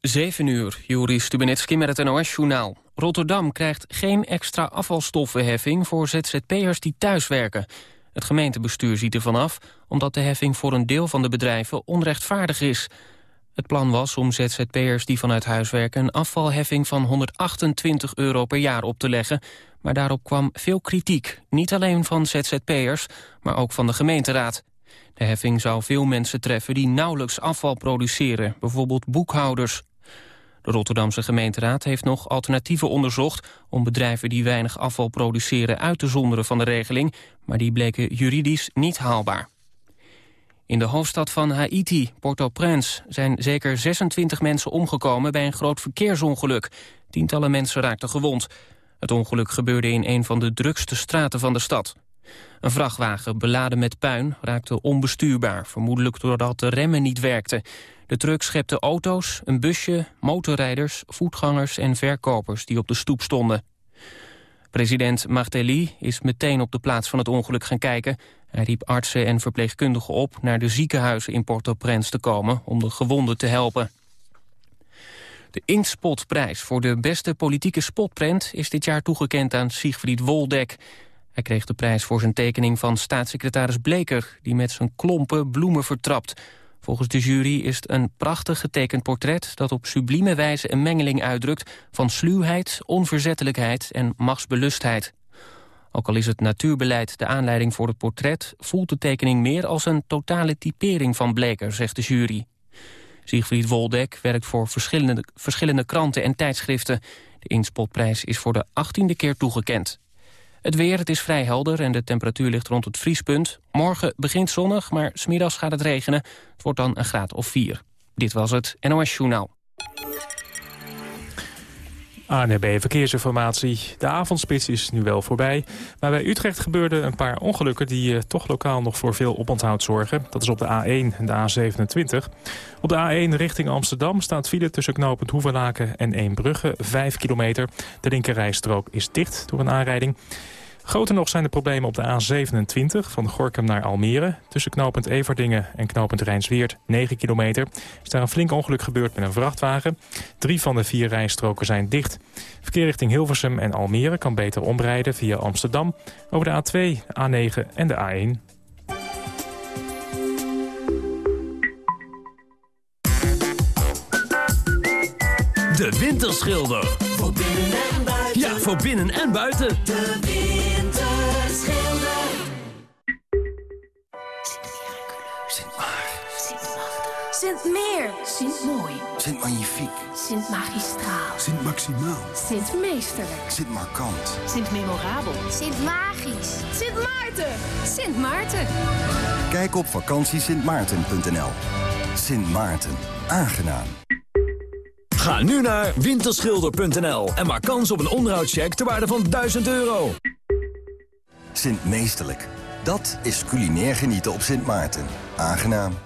7 uur, Juri Stubenitski met het NOS-journaal. Rotterdam krijgt geen extra afvalstoffenheffing voor ZZP'ers die thuiswerken. Het gemeentebestuur ziet ervan af, omdat de heffing voor een deel van de bedrijven onrechtvaardig is. Het plan was om ZZP'ers die vanuit huis werken een afvalheffing van 128 euro per jaar op te leggen. Maar daarop kwam veel kritiek, niet alleen van ZZP'ers, maar ook van de gemeenteraad. De heffing zou veel mensen treffen die nauwelijks afval produceren, bijvoorbeeld boekhouders. De Rotterdamse gemeenteraad heeft nog alternatieven onderzocht... om bedrijven die weinig afval produceren uit te zonderen van de regeling... maar die bleken juridisch niet haalbaar. In de hoofdstad van Haiti, Port-au-Prince, zijn zeker 26 mensen omgekomen bij een groot verkeersongeluk. Tientallen mensen raakten gewond. Het ongeluk gebeurde in een van de drukste straten van de stad. Een vrachtwagen beladen met puin raakte onbestuurbaar, vermoedelijk doordat de remmen niet werkten. De truck schepte auto's, een busje, motorrijders, voetgangers en verkopers die op de stoep stonden. President Martelly is meteen op de plaats van het ongeluk gaan kijken. Hij riep artsen en verpleegkundigen op naar de ziekenhuizen in Port-au-Prince te komen om de gewonden te helpen. De Inkspotprijs voor de beste politieke spotprent is dit jaar toegekend aan Siegfried Woldek. Hij kreeg de prijs voor zijn tekening van staatssecretaris Bleker... die met zijn klompen bloemen vertrapt. Volgens de jury is het een prachtig getekend portret... dat op sublieme wijze een mengeling uitdrukt... van sluwheid, onverzettelijkheid en machtsbelustheid. Ook al is het natuurbeleid de aanleiding voor het portret... voelt de tekening meer als een totale typering van Bleker, zegt de jury. Siegfried Woldek werkt voor verschillende, verschillende kranten en tijdschriften. De Inspotprijs is voor de achttiende keer toegekend. Het weer, het is vrij helder en de temperatuur ligt rond het vriespunt. Morgen begint zonnig, maar smiddags gaat het regenen. Het wordt dan een graad of 4. Dit was het NOS Journaal. ANB Verkeersinformatie. De avondspits is nu wel voorbij. Maar bij Utrecht gebeurden een paar ongelukken... die uh, toch lokaal nog voor veel oponthoud zorgen. Dat is op de A1 en de A27. Op de A1 richting Amsterdam staat file tussen knooppunt Hoevenlaken en Eembrugge. 5 kilometer. De linkerrijstrook is dicht door een aanrijding. Groter nog zijn de problemen op de A27 van Gorkum naar Almere. Tussen knooppunt Everdingen en knooppunt Rijnsweert 9 kilometer. Is daar een flink ongeluk gebeurd met een vrachtwagen. Drie van de vier rijstroken zijn dicht. Verkeer richting Hilversum en Almere kan beter omrijden via Amsterdam... over de A2, A9 en de A1. De Winterschilder. Voor binnen en buiten. Ja, voor binnen en buiten. De Sint Meer. Sint Mooi. Sint Magnifiek. Sint Magistraal. Sint Maximaal. Sint Meesterlijk. Sint Markant. Sint Memorabel. Sint Magisch. Sint Maarten. Sint Maarten. Kijk op vakantiesintmaarten.nl. Sint Maarten. Aangenaam. Ga nu naar winterschilder.nl en maak kans op een onderhoudscheck ter waarde van 1000 euro. Sint Meesterlijk. Dat is culinair genieten op Sint Maarten. Aangenaam.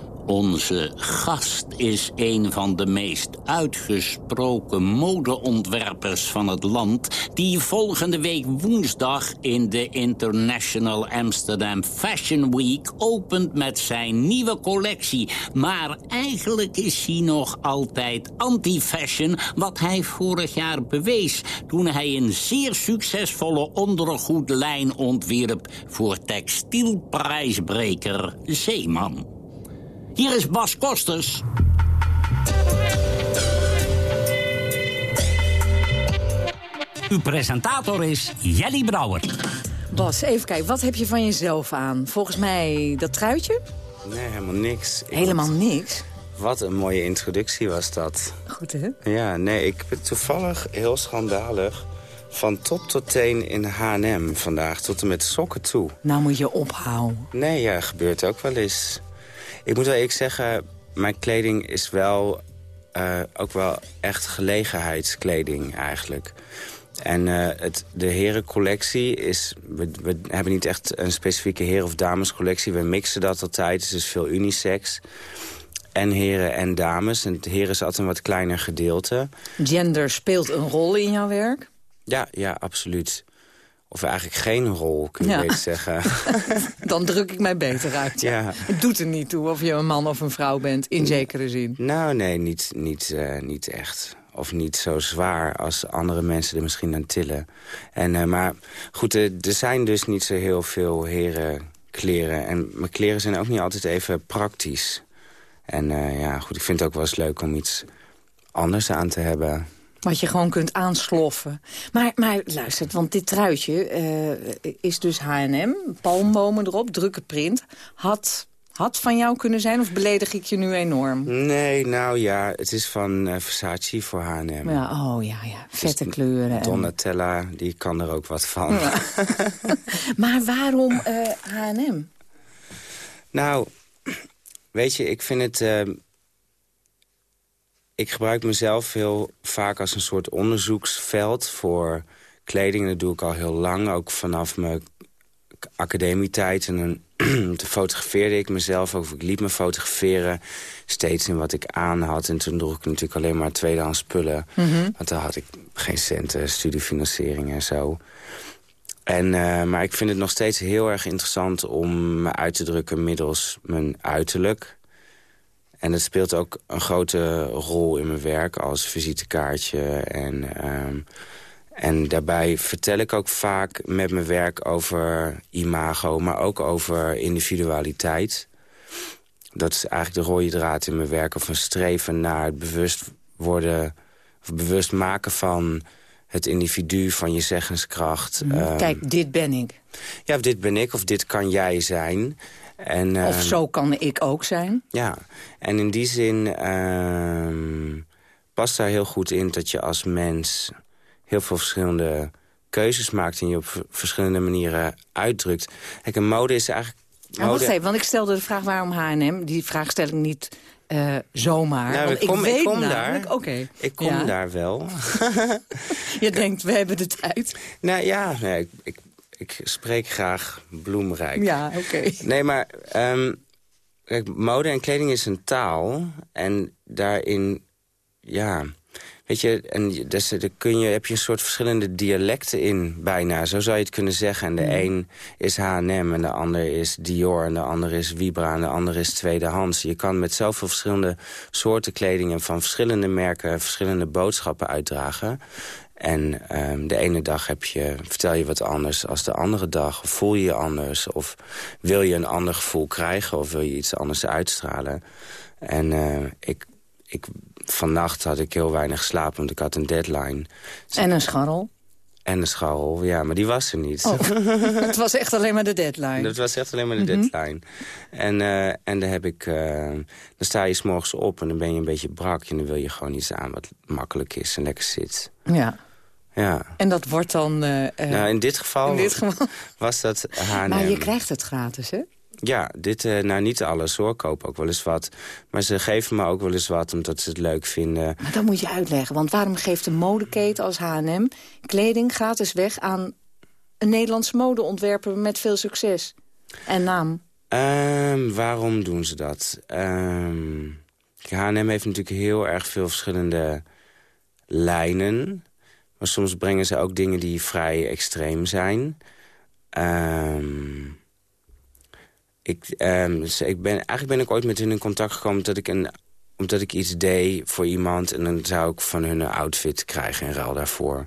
Onze gast is een van de meest uitgesproken modeontwerpers van het land... die volgende week woensdag in de International Amsterdam Fashion Week... opent met zijn nieuwe collectie. Maar eigenlijk is hij nog altijd anti-fashion... wat hij vorig jaar bewees toen hij een zeer succesvolle ondergoedlijn ontwierp... voor textielprijsbreker Zeeman. Hier is Bas Kosters. Uw presentator is Jelly Brouwer. Bas, even kijken, wat heb je van jezelf aan? Volgens mij dat truitje? Nee, helemaal niks. Ik Helemaal niks? Wat een mooie introductie was dat. Goed, hè? Ja, nee, ik ben toevallig heel schandalig... van top tot teen in H&M vandaag, tot en met sokken toe. Nou moet je ophouden. Nee, ja, gebeurt ook wel eens. Ik moet wel eerlijk zeggen, mijn kleding is wel... eh, ook wel echt gelegenheidskleding eigenlijk. En eh, het, de herencollectie is... We, we hebben niet echt een specifieke heren- of damescollectie. We mixen dat altijd, dus veel unisex. En heren en dames. En het heren is altijd een wat kleiner gedeelte. Gender speelt een rol in jouw werk. Ja, ja, absoluut. Of eigenlijk geen rol, kun je Ja. beter zeggen. Dan druk ik mij beter uit. ja. Het doet er niet toe of je een man of een vrouw bent, in zekere zin. Nou, nee, niet, niet, eh, niet echt. Of niet zo zwaar als andere mensen er misschien aan tillen. En, eh, maar goed, eh, er zijn dus niet zo heel veel herenkleren. En mijn kleren zijn ook niet altijd even praktisch. En ja, goed, ik vind het ook wel eens leuk om iets anders aan te hebben. Wat je gewoon kunt aansloffen. Maar, maar luister, want dit truitje eh, is dus H&M. Palmbomen erop, drukke print. Had, had van jou kunnen zijn of beledig ik je nu enorm? Nee, nou ja, het is van eh, Versace voor H&M. Ja, oh ja, ja. Vette kleuren. en- Donatella, die kan er ook wat van. Ja. maar waarom H&M? Nou, weet je, ik vind het... ik gebruik mezelf heel vaak als een soort onderzoeksveld voor kleding. En dat doe ik al heel lang, ook vanaf mijn academietijd. En dan toen fotografeerde ik mezelf ook. Ik liet me fotograferen steeds in wat ik aan had. En toen droeg ik natuurlijk alleen maar tweedehands spullen. Mhm. Want dan had ik geen centen, studiefinanciering en zo. En, eh, maar ik vind het nog steeds heel erg interessant om me uit te drukken middels mijn uiterlijk. En dat speelt ook een grote rol in mijn werk als visitekaartje. En, ehm, en daarbij vertel ik ook vaak met mijn werk over imago, maar ook over individualiteit. Dat is eigenlijk de rode draad in mijn werk. Of een streven naar het bewust worden, of bewust maken van het individu, van je zeggenskracht. Ehm, Kijk, dit ben ik. ja, of dit ben ik, of dit kan jij zijn. En, Of ehm, zo kan ik ook zijn. Ja, en in die zin ehm, past daar heel goed in dat je als mens heel veel verschillende keuzes maakt en je op verschillende manieren uitdrukt. Kijk, een mode is eigenlijk... Wacht even, want ik stelde de vraag waarom H&M. Die vraag stel ik niet eh, zomaar. Nou, ik kom- weet ik kom namelijk... daar. Oké. Ik kom Ja. daar wel. Je denkt, we hebben de tijd. nou ja, nee, ik, ik, ik spreek graag bloemrijk. Ja, oké. Nee, maar ehm, kijk, mode en kleding is een taal. En daarin, ja, weet je, en dus, daar kun je, heb je een soort verschillende dialecten in bijna. Zo zou je het kunnen zeggen. En de een is H&M en de ander is Dior en de ander is Vibra en de ander is tweedehands. Je kan met zoveel verschillende soorten kleding en van verschillende merken verschillende boodschappen uitdragen. En ehm, de ene dag heb je, vertel je wat anders als de andere dag. Of voel je je anders. Of wil je een ander gevoel krijgen. Of wil je iets anders uitstralen. En eh, ik, ik, vannacht had ik heel weinig geslapen. Want ik had een deadline. En een scharrel. En een scharrel. Ja, maar die was er niet. Oh. het was echt alleen maar de deadline. Dat was echt alleen maar de Mhm. deadline. En, eh, en dan heb ik... eh, dan sta je s'morgens op en dan ben je een beetje brak. En dan wil je gewoon iets aan wat makkelijk is en lekker zit. Ja. Ja. En dat wordt dan... eh, eh, nou, in dit geval, in dit geval. was dat H&M. Maar je krijgt het gratis, hè? Ja, dit, eh, nou niet alles hoor, ik koop ook wel eens wat. Maar ze geven me ook wel eens wat omdat ze het leuk vinden. Maar dat moet je uitleggen. Want waarom geeft een modeketen als H&M kleding gratis weg aan een Nederlandse modeontwerper met veel succes? En naam. Ehm, waarom doen ze dat? Ehm, H&M heeft natuurlijk heel erg veel verschillende lijnen. Maar soms brengen ze ook dingen die vrij extreem zijn. Ehm, ik, ehm, ik ben, eigenlijk ben ik ooit met hun in contact gekomen... omdat ik, een, omdat ik iets deed voor iemand... en dan zou ik van hun een outfit krijgen in ruil daarvoor.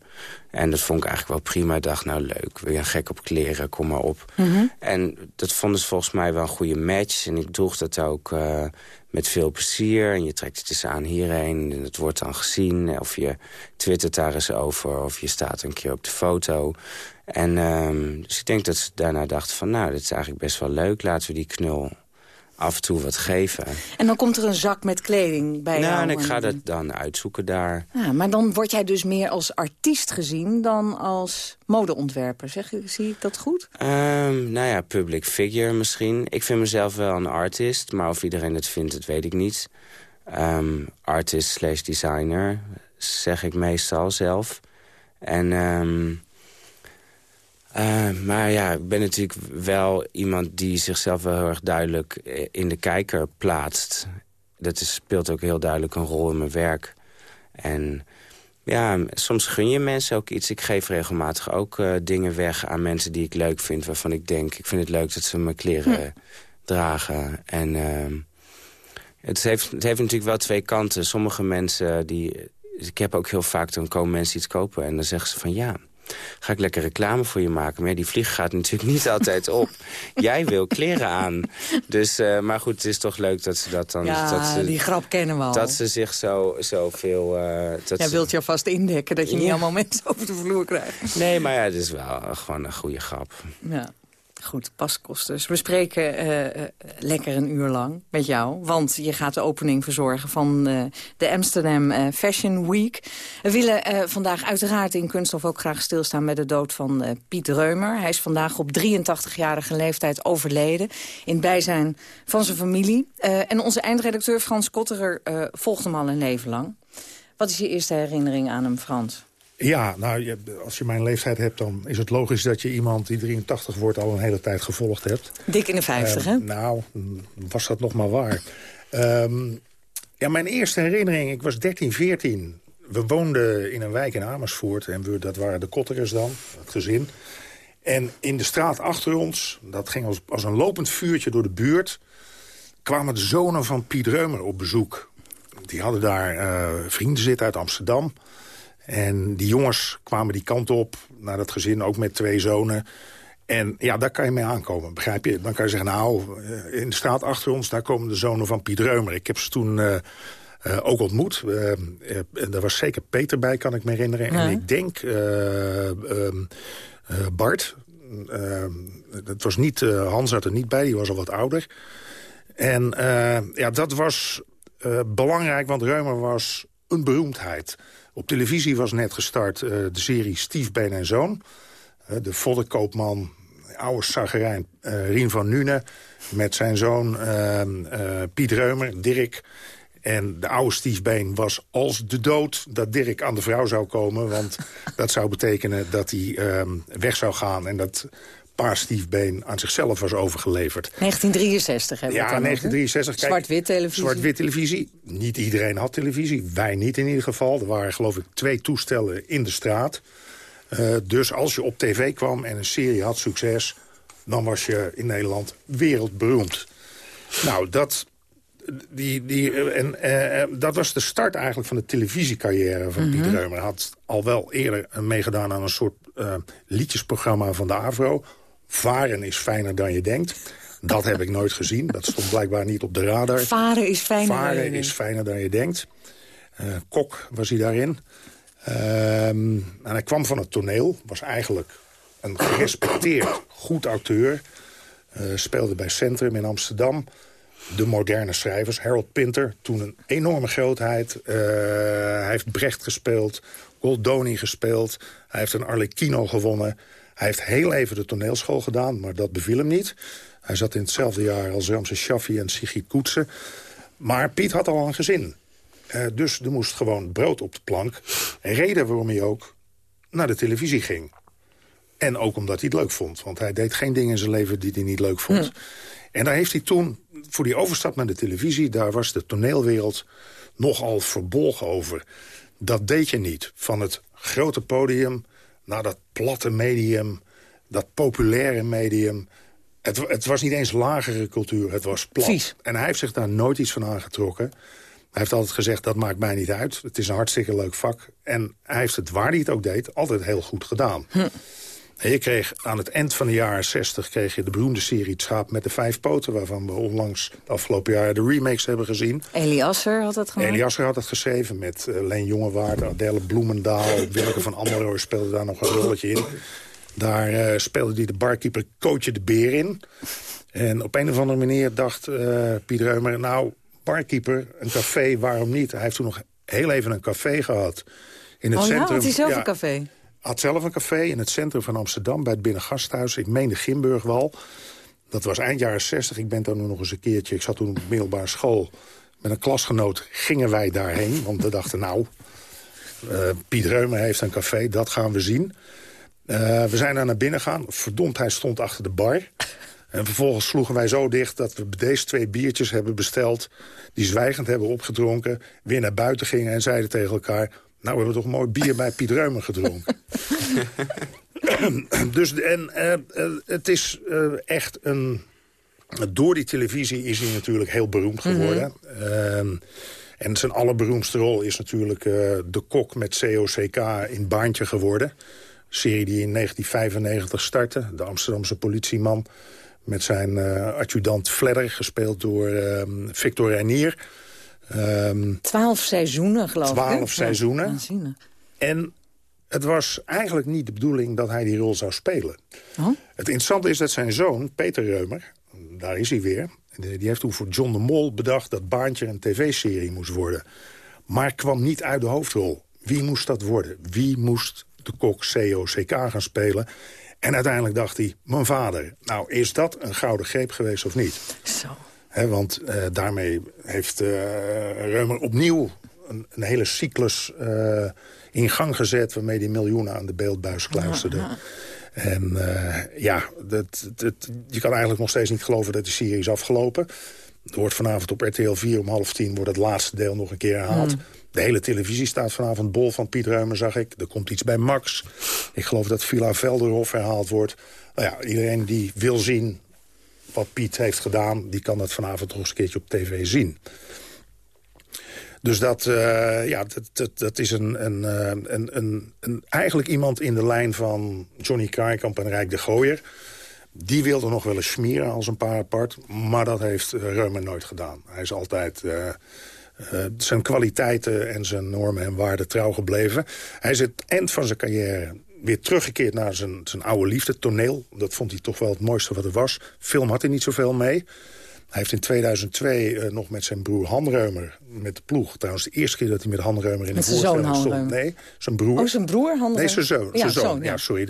En dat vond ik eigenlijk wel prima. Ik dacht, nou leuk, wil je een gek op kleren, kom maar op. En dat vonden ze volgens mij wel een goede match. En ik droeg dat ook eh, met veel plezier. En je trekt het eens aan hierheen en het wordt dan gezien. Of je twittert daar eens over of je staat een keer op de foto. En ehm, dus ik denk dat ze daarna dachten van... nou, dit is eigenlijk best wel leuk, laten we die knul af en toe wat geven. En dan komt er een zak met kleding bij nou, jou. en ik ga dat dan uitzoeken daar. Ja, maar dan word jij dus meer als artiest gezien dan als modeontwerper. Zeg, zie ik dat goed? Um, nou ja, public figure misschien. Ik vind mezelf wel een artist, maar of iedereen het vindt, dat weet ik niet. Um, artist slash designer, zeg ik meestal zelf. En... Um, uh, maar ja, ik ben natuurlijk wel iemand die zichzelf wel heel erg duidelijk in de kijker plaatst. Dat is, speelt ook heel duidelijk een rol in mijn werk. En ja, soms gun je mensen ook iets. Ik geef regelmatig ook uh, dingen weg aan mensen die ik leuk vind... waarvan ik denk, ik vind het leuk dat ze mijn kleren hm. dragen. En uh, het, heeft, het heeft natuurlijk wel twee kanten. Sommige mensen, die, ik heb ook heel vaak, dan komen mensen iets kopen... en dan zeggen ze van ja ga ik lekker reclame voor je maken. Maar ja, die vlieg gaat natuurlijk niet altijd op. Jij wil kleren aan. Dus, uh, maar goed, het is toch leuk dat ze dat dan... Ja, dat ze, die grap kennen we al. Dat ze zich zo, zo veel... Uh, dat Jij ze, wilt je alvast indekken dat je Ja. niet allemaal mensen over de vloer krijgt. Nee, maar ja, het is wel gewoon een goede grap. Ja. Goed, paskosten. Dus we spreken eh, eh, lekker een uur lang met jou. Want je gaat de opening verzorgen van eh, de Amsterdam Fashion Week. We willen vandaag uiteraard in Kunststof ook graag stilstaan... met de dood van Piet Reumer. Hij is vandaag op 83-jarige leeftijd overleden... in bijzijn van zijn familie. En onze eindredacteur Frans Kotterer volgt hem al een leven lang. Wat is je eerste herinnering aan hem, Frans? Ja, nou, je, als je mijn leeftijd hebt, dan is het logisch dat je iemand die 83 wordt al een hele tijd gevolgd hebt. Dik in de 50, Eh, hè? Nou, was dat nog maar waar. Ehm, ja, mijn eerste herinnering, ik was 13, 14. We woonden in een wijk in Amersfoort en we, dat waren de Kotterers dan, het gezin. En in de straat achter ons, dat ging als, als een lopend vuurtje door de buurt... kwamen de zonen van Piet Reumer op bezoek. Die hadden daar eh, vrienden zitten uit Amsterdam... En die jongens kwamen die kant op, naar dat gezin, ook met twee zonen. En ja, daar kan je mee aankomen, begrijp je? Dan kan je zeggen, nou, eh, in de straat achter ons... daar komen de zonen van Piet Reumer. Ik heb ze toen eh, eh, ook ontmoet. En daar was zeker Peter bij, kan ik me herinneren. Ja. En ik denk eh, ehm, eh, Bart. Ehm, het was niet, Hans zat er niet bij, die was al wat ouder. En ja, dat was belangrijk, want Reumer was een beroemdheid. Op televisie was net gestart eh, de serie Stiefbeen en Zoon. Eh, de voddenkoopman, oude zagerijn eh, Rien van Nune... met zijn zoon ehm, eh, Piet Reumer, Dirk... En de oude stiefbeen was als de dood dat Dirk aan de vrouw zou komen. Want dat zou betekenen dat hij ehm, weg zou gaan... en dat paar stiefbeen aan zichzelf was overgeleverd. 1963 hebben we Ja, het dan over. 1963. kijk, Zwart-wit televisie. Zwart-wit televisie. Niet iedereen had televisie. Wij niet in ieder geval. Er waren geloof ik twee toestellen in de straat. Eh, dus als je op tv kwam en een serie had succes... dan was je in Nederland wereldberoemd. Nou, dat, die, die, eh, en, eh, dat was de start eigenlijk van de televisiecarrière van Piet Mhm. Reumer. Hij had al wel eerder meegedaan aan een soort eh, liedjesprogramma van de AVRO. Varen is fijner dan je denkt. Dat heb ik nooit gezien. Dat stond blijkbaar niet op de radar. Varen is fijner dan je Varen denkt. is fijner dan je denkt. Eh, kok was hij daarin. Ehm, en hij kwam van het toneel. Was eigenlijk een gerespecteerd, goed acteur. Eh, speelde bij Centrum in Amsterdam. De moderne schrijvers. Harold Pinter, toen een enorme grootheid. Eh, hij heeft Brecht gespeeld. Goldoni gespeeld. Hij heeft een Arlecchino gewonnen. Hij heeft heel even de toneelschool gedaan, maar dat beviel hem niet. Hij zat in hetzelfde jaar als Ramses Shaffi en Sigrid Koetsen. Maar Piet had al een gezin. Eh, dus er moest gewoon brood op de plank. Reden waarom hij ook naar de televisie ging. En ook omdat hij het leuk vond. Want hij deed geen dingen in zijn leven die hij niet leuk vond. En daar heeft hij toen, voor die overstap naar de televisie... daar was de toneelwereld nogal verbolgen over. Dat deed je niet. Van het grote podium naar dat platte medium... dat populaire medium... Het, het was niet eens lagere cultuur, het was plat. Vies. En hij heeft zich daar nooit iets van aangetrokken. Hij heeft altijd gezegd, dat maakt mij niet uit. Het is een hartstikke leuk vak. En hij heeft het, waar hij het ook deed, altijd heel goed gedaan. En je kreeg aan het eind van de jaren 60 kreeg je de beroemde serie Het Schaap met de Vijf Poten... waarvan we onlangs de afgelopen jaren de remakes hebben gezien. Eliasser had dat gemaakt. Eliasser had het geschreven met uh, Leen Jongewaard, Adele Bloemendaal... Willeke van Ammeroor speelde daar nog een rolletje in. Daar uh, speelde hij de barkeeper Cootje de Beer in. En op een of andere manier dacht uh, Piet Reumer... nou, barkeeper, een café, waarom niet? Hij heeft toen nog heel even een café gehad. In het oh centrum, ja, had hij zelf een café? Had zelf een café in het centrum van Amsterdam... bij het Binnengasthuis, ik meen de Gimburgwal. Dat was eind jaren 60. Ik ben toen nog eens een keertje... ik zat toen op middelbare school met een klasgenoot gingen wij daarheen. Want we dachten, nou, uh, Piet Reumer heeft een café, dat gaan we zien. Uh, we zijn daar naar binnen gegaan. Verdomd, hij stond achter de bar. En vervolgens sloegen wij zo dicht dat we deze twee biertjes hebben besteld... die zwijgend hebben opgedronken, weer naar buiten gingen... en zeiden tegen elkaar, nou, we hebben toch mooi bier bij Piet Reumer gedronken. dus en, uh, het is echt een door die televisie is hij natuurlijk heel beroemd geworden. Mm -hmm. en zijn allerberoemdste rol is natuurlijk uh, de kok met COCK in Baantje geworden. serie die in 1995 startte. De Amsterdamse politieman met zijn uh, adjudant Fledder, gespeeld door uh, Victor Reinier. Um, twaalf seizoenen, geloof ik. Twaalf seizoenen. En het was eigenlijk niet de bedoeling dat hij die rol zou spelen. Oh? Het interessante is dat zijn zoon, Peter Reumer daar is hij weer. Die heeft toen voor John de Mol bedacht dat Baantje een tv-serie moest worden. Maar kwam niet uit de hoofdrol. Wie moest dat worden? Wie moest de kok COCK gaan spelen? En uiteindelijk dacht hij, mijn vader. Nou, is dat een gouden greep geweest of niet? Zo. Want uh, daarmee heeft uh, Reumer opnieuw een, een hele cyclus uh, in gang gezet... waarmee hij miljoenen aan de beeldbuis kluisterde. Ja, ja. En ja, dat, dat, je kan eigenlijk nog steeds niet geloven dat de serie is afgelopen. Er wordt vanavond op RTL 4 om half tien wordt het laatste deel nog een keer herhaald. Mm. De hele televisie staat vanavond bol van Piet Ruimer, zag ik. Er komt iets bij Max. Ik geloof dat Villa Velderhof herhaald wordt. Nou ja, iedereen die wil zien wat Piet heeft gedaan... die kan dat vanavond nog eens een keertje op tv zien. Dus dat, uh, ja, dat, dat, dat is een, een, eh, een, een, een, eigenlijk iemand in de lijn van Johnny Kraaikamp en Rijk de Gooier. Die wilde nog wel eens smeren als een paar apart. Maar dat heeft Reumer nooit gedaan. Hij is altijd zijn kwaliteiten en zijn normen en waarden trouw gebleven. Hij is het eind van zijn carrière weer teruggekeerd naar zijn, zijn oude liefde, toneel. Dat vond hij toch wel het mooiste wat er was. Film had hij niet zoveel mee. Hij heeft in 2002 uh, nog met zijn broer Han Reumer, met de ploeg... trouwens de eerste keer dat hij met Han Reumer in de voorstelling stond. Nee, zijn broer. Oh, zijn broer, Han Nee, zijn zoon. Ja, zijn zoon. ja. ja. sorry,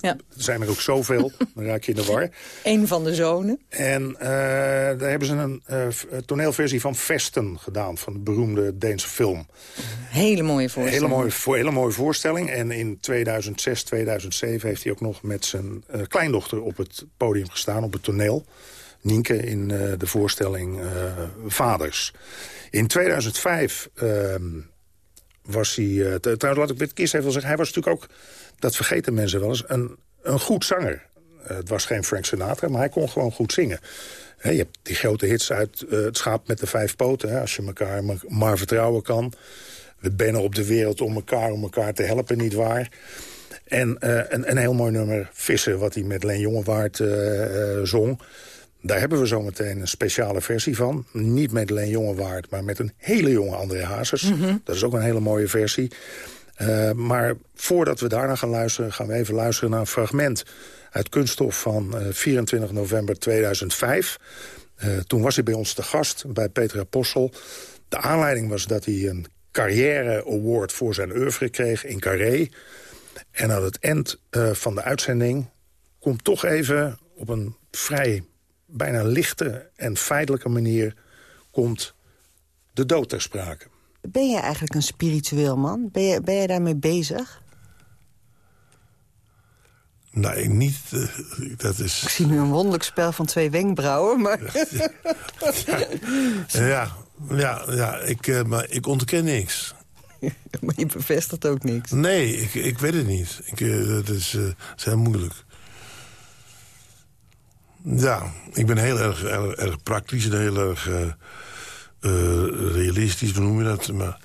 ja. er zijn er ook zoveel. dan raak je in de war. Eén van de zonen. En uh, daar hebben ze een uh, toneelversie van Vesten gedaan... van de beroemde Deense film. Hele mooie voorstelling. Hele mooie, voor, hele mooie voorstelling. En in 2006, 2007 heeft hij ook nog met zijn kleindochter... op het podium gestaan, op het toneel. Nienke in uh, de voorstelling uh, Vaders. In 2005 uh, ehm, was hij... Uh, trouwens, laat ik dit kies even zeggen. Hij was natuurlijk ook, dat vergeten mensen wel eens, een, een goed zanger. het was geen Frank Sinatra, maar hij kon gewoon goed zingen. je hebt die grote hits uit Het schaap met de vijf poten. Hè, als je elkaar maar, vertrouwen kan. We bennen op de wereld om elkaar, om elkaar te helpen, niet waar. En een, een heel mooi nummer, Vissen, wat hij met Leen Jongewaard zong... Daar hebben we zometeen een speciale versie van. Niet met Leen Jongewaard, maar met een hele jonge André Hazes. Mm Dat is ook een hele mooie versie. Uh, maar voordat we daarna gaan luisteren... gaan we even luisteren naar een fragment uit Kunststof van uh, 24 november 2005. Uh, toen was hij bij ons te gast, bij Peter Apostel. De aanleiding was dat hij een carrière award voor zijn oeuvre kreeg in Carré. En aan het eind van de uitzending komt toch even op een vrij bijna lichte en feitelijke manier komt de dood ter sprake. Ben je eigenlijk een spiritueel man? Ben je, ben je daarmee bezig? Nee, niet. Uh, dat is... Ik zie nu een wonderlijk spel van twee wenkbrauwen, maar... ja, ja, ja, ik, uh, maar ik ontken niks. maar je bevestigt ook niks. Nee, ik, ik weet het niet. Ik, uh, dat is, is heel moeilijk. Ja, ik ben heel erg, erg, erg praktisch en heel erg uh, uh, realistisch, hoe noem je dat? Maar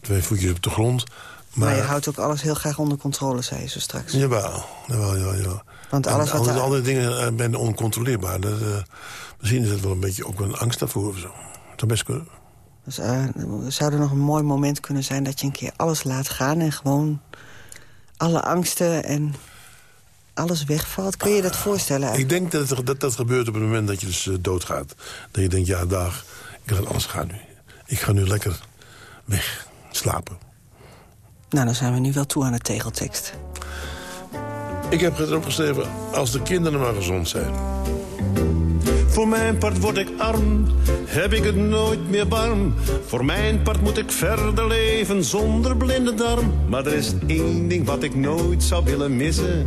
twee voetjes op de grond. Maar, maar, je houdt ook alles heel graag onder controle, zei je zo straks. Jawel, jawel, jawel. jawel. Want alles en, wat andere, andere dingen zijn oncontroleerbaar. Dat, uh, misschien is het wel een beetje ook een angst daarvoor of zo. Dat best kunnen. Dus, zou er nog een mooi moment kunnen zijn dat je een keer alles laat gaan... en gewoon alle angsten en alles wegvalt. Kun je dat voorstellen? Ik denk dat, het, dat dat gebeurt op het moment dat je dus eh, doodgaat. Dat je denkt, ja, dag, ik laat alles gaan nu. Ik ga nu lekker weg, slapen. Nou, dan zijn we nu wel toe aan de tegeltekst. Ik heb erop geschreven, als de kinderen maar gezond zijn. Voor mijn part word ik arm, heb ik het nooit meer warm. Voor mijn part moet ik verder leven zonder blinde darm. Maar er is één ding wat ik nooit zou willen missen.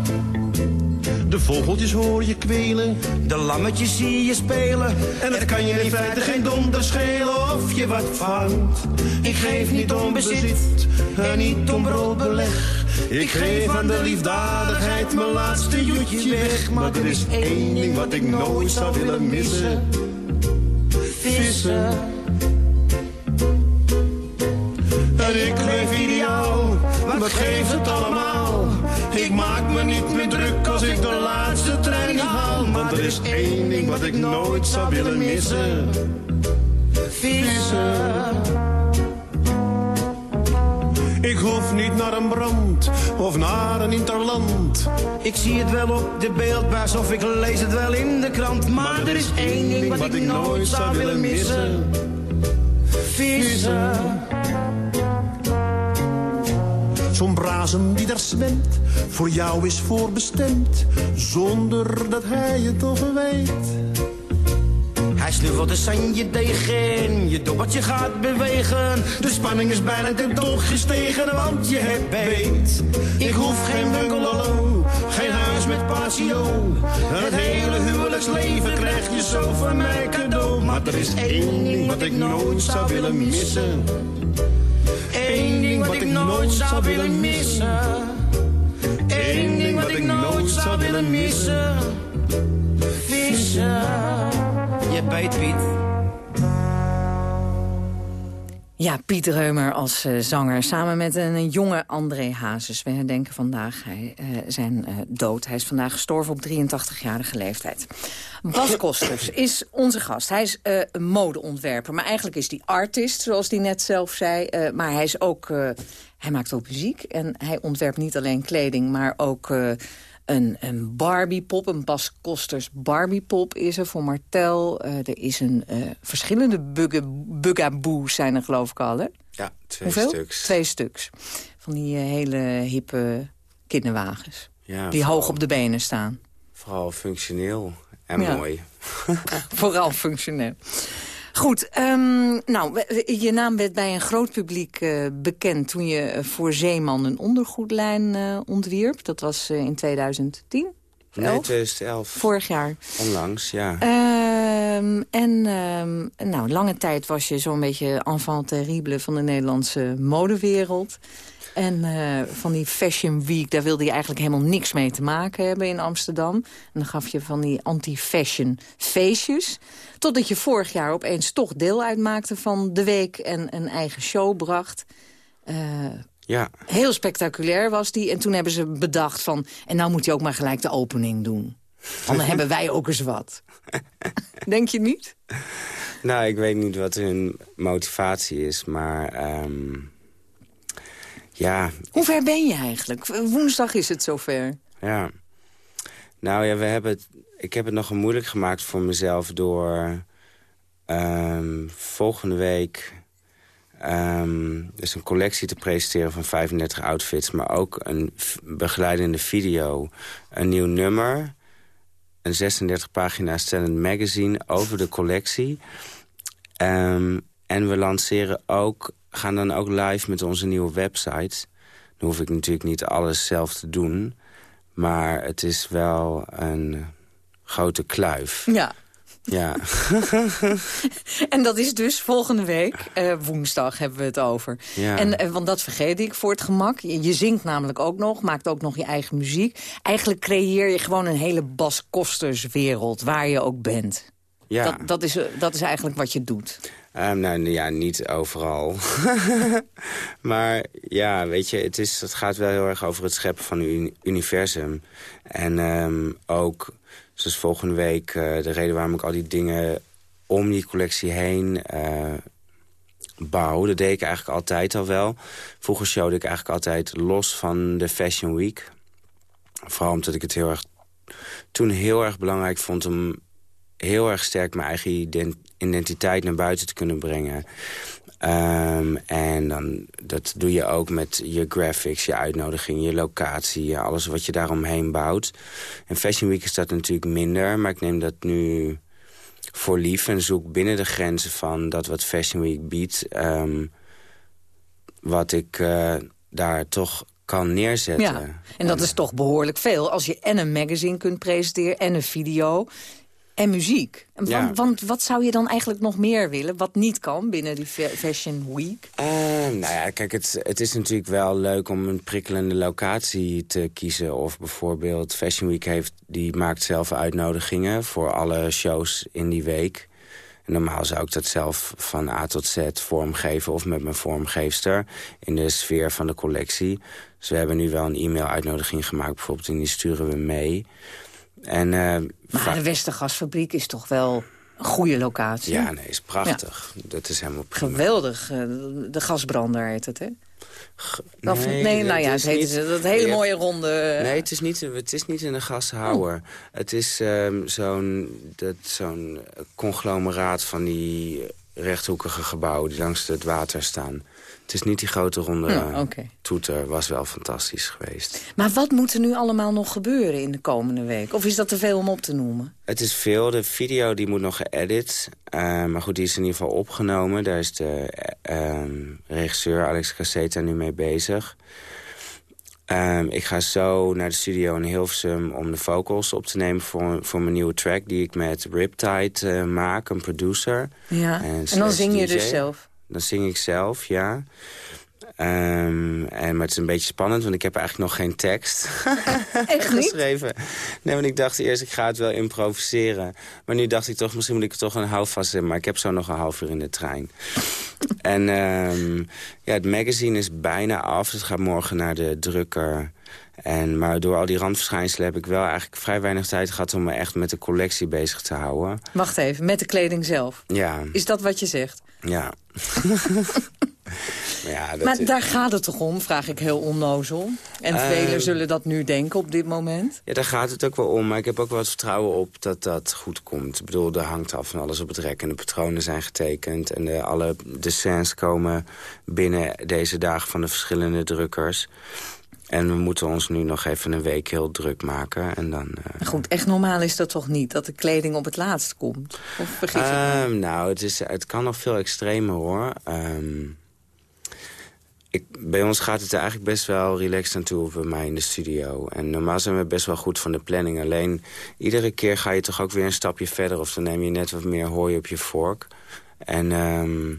De vogeltjes hoor je kwelen, de lammetjes zie je spelen. En het kan je in feite geen donder schelen of je wat vangt. Ik geef niet om bezit en niet om rolbeleg. Ik geef aan de liefdadigheid mijn laatste joetje weg. Maar er is één ding wat ik nooit zou willen missen. Vissen. En ik leef ideaal, wat geeft het allemaal? Ik maak me niet meer druk als ik de laatste trein haal. Want er is één ding wat ik nooit zou willen missen. Vissen. Ik hoef niet naar een brand of naar een interland. Ik zie het wel op de beeldbuis of ik lees het wel in de krant. Maar, er is één ding wat ik nooit zou willen missen. Vissen. Zo'n brazen die daar zwemt, voor jou is voorbestemd, zonder dat hij het over weet. Hij snuffelt de sanje tegen, je dobbertje gaat bewegen. De spanning is bijna ten toch gestegen, want je hebt beet. Ik hoef geen bungalow, geen huis met patio. Het hele huwelijksleven krijg je zo van mij cadeau. Maar er is één ding wat ik nooit zou willen missen. Eén ding wat ik nooit zou willen missen. Eén ding wat ik nooit zou willen missen. Vissen. Je bijt Piet. Ja, Piet Reumer als uh, zanger, samen met een jonge André Hazes. We herdenken vandaag hij, uh, zijn uh, dood. Hij is vandaag gestorven op 83-jarige leeftijd. Bas Kosters is onze gast. Hij is een modeontwerper, maar eigenlijk is hij artist, zoals hij net zelf zei. maar hij is ook, hij maakt ook muziek en hij ontwerpt niet alleen kleding, maar ook een, een Barbiepop, een Bas Kosters Barbiepop is er voor Martel. Uh, er is een uh, verschillende bugaboos zijn er geloof ik al, hè? Ja, twee Hoeveel? stuks. Twee stuks. Van die uh, hele hippe kinderwagens. Ja, die vooral, hoog op de benen staan. Vooral functioneel en ja. mooi. vooral functioneel. Goed, um, nou, je naam werd bij een groot publiek uh, bekend... toen je voor Zeeman een ondergoedlijn uh, ontwierp. Dat was uh, in 2010? Nee, 2011. Vorig jaar. Onlangs, ja. Um, en um, nou, lange tijd was je zo'n beetje enfant terrible... van de Nederlandse modewereld. En uh, van die Fashion Week, daar wilde je eigenlijk helemaal niks mee te maken hebben in Amsterdam. En dan gaf je van die anti-fashion feestjes. Totdat je vorig jaar opeens toch deel uitmaakte van de week en een eigen show bracht. Uh, ja. Heel spectaculair was die. En toen hebben ze bedacht van... en nou moet hij ook maar gelijk de opening doen. Want dan hebben wij ook eens wat. Denk je niet? Nou, ik weet niet wat hun motivatie is, maar... Um, ja... Hoe ver ben je eigenlijk? Woensdag is het zover. Ja. Nou ja, we hebben het, ik heb het nogal moeilijk gemaakt voor mezelf... door um, volgende week um, dus een collectie te presenteren van 35 outfits... maar ook een begeleidende video, een nieuw nummer... een 36 pagina stellend magazine over de collectie... Um, en we lanceren ook, gaan dan ook live met onze nieuwe website. Dan hoef ik natuurlijk niet alles zelf te doen. Maar het is wel een grote kluif. Ja. Ja. en dat is dus volgende week, eh, woensdag hebben we het over. Ja. En, eh, want dat vergeet ik voor het gemak. Je, je zingt namelijk ook nog, maakt ook nog je eigen muziek. Eigenlijk creëer je gewoon een hele Bas Kosters wereld, waar je ook bent. Ja. Dat, dat, is, eh, dat is eigenlijk wat je doet. Ehm, nou ja, niet overal. maar ja, weet je, het, is, het gaat wel heel erg over het scheppen van een uni- universum. En ehm, ook, zoals volgende week, eh, de reden waarom ik al die dingen om die collectie heen eh, bouw... dat deed ik eigenlijk altijd al wel. Vroeger showde ik eigenlijk altijd los van de Fashion Week. Vooral omdat ik het heel erg, toen heel erg belangrijk vond... om heel erg sterk mijn eigen ident- identiteit naar buiten te kunnen brengen. Ehm, en dan, dat doe je ook met je graphics, je uitnodiging, je locatie... alles wat je daaromheen bouwt. En Fashion Week is dat natuurlijk minder, maar ik neem dat nu voor lief... en zoek binnen de grenzen van dat wat Fashion Week biedt... ehm, wat ik eh, daar toch kan neerzetten. Ja, en dat is toch behoorlijk veel. Als je en een magazine kunt presenteren en een video en muziek. Ja. Want, want wat zou je dan eigenlijk nog meer willen? Wat niet kan binnen die fa- Fashion Week? Eh, nou ja, kijk, het, het is natuurlijk wel leuk om een prikkelende locatie te kiezen. Of bijvoorbeeld Fashion Week heeft, die maakt zelf uitnodigingen voor alle shows in die week. En normaal zou ik dat zelf van A tot Z vormgeven of met mijn vormgeefster in de sfeer van de collectie. Dus we hebben nu wel een e-mail-uitnodiging gemaakt bijvoorbeeld en die sturen we mee. En, eh, Maar de Westergasfabriek is toch wel een goede locatie? ja, nee, is prachtig. Dat is helemaal prima. Geweldig. eh, De gasbrander heet het, hè? Nee, nee, nou ja, het heet niet- dat hele Nee, mooie ronde... eh, Nee, het is niet, het is niet in een gashouwer. Het is ehm, zo'n dat- zo'n conglomeraat van die rechthoekige gebouwen... die langs het water staan. Het is niet die grote ronde Ja, toeter. Was wel fantastisch geweest. Maar wat moet er nu allemaal nog gebeuren in de komende week? Of is dat te veel om op te noemen? Het is veel. De video die moet nog geëdit. Eh, maar goed, die is in ieder geval opgenomen. Daar is de eh, ehm, regisseur Alex Casseta nu mee bezig. Ehm, ik ga zo naar de studio in Hilversum om de vocals op te nemen voor, voor mijn nieuwe track... die ik met Riptide eh, maak, een producer. Ja, en, dan zing je DJ. dus zelf. Dan zing ik zelf, ja. Ehm, en, maar het is een beetje spannend, want ik heb eigenlijk nog geen tekst Echt niet? geschreven. Nee, want ik dacht eerst, ik ga het wel improviseren. Maar nu dacht ik toch, misschien moet ik er toch een houvast hebben. Maar ik heb zo nog een half uur in de trein. en ehm, ja, het magazine is bijna af. Het gaat morgen naar de drukker. En, maar door al die randverschijnselen heb ik wel eigenlijk vrij weinig tijd gehad... om me echt met de collectie bezig te houden. Wacht even, met de kleding zelf. Ja, Is dat wat je zegt? Ja. maar ja, dat maar is- daar gaat het toch om, vraag ik heel onnozel. En Eh, velen zullen dat nu denken op dit moment. Ja, daar gaat het ook wel om. Maar ik heb ook wel het vertrouwen op dat dat goed komt. Ik bedoel, er hangt af van alles op het rek. En de patronen zijn getekend. En de, alle dessins komen binnen deze dagen van de verschillende drukkers. En we moeten ons nu nog even een week heel druk maken. En dan... eh, goed, echt normaal is dat toch niet, dat de kleding op het laatst komt? Of vergis ik? Ehm, nou, het, is, het kan nog veel extremer, hoor. Ehm, ik, bij ons gaat het er eigenlijk best wel relaxed aan toe bij mij in de studio. En normaal zijn we best wel goed van de planning. Alleen, iedere keer ga je toch ook weer een stapje verder... of dan neem je net wat meer hooi op je vork. En ehm,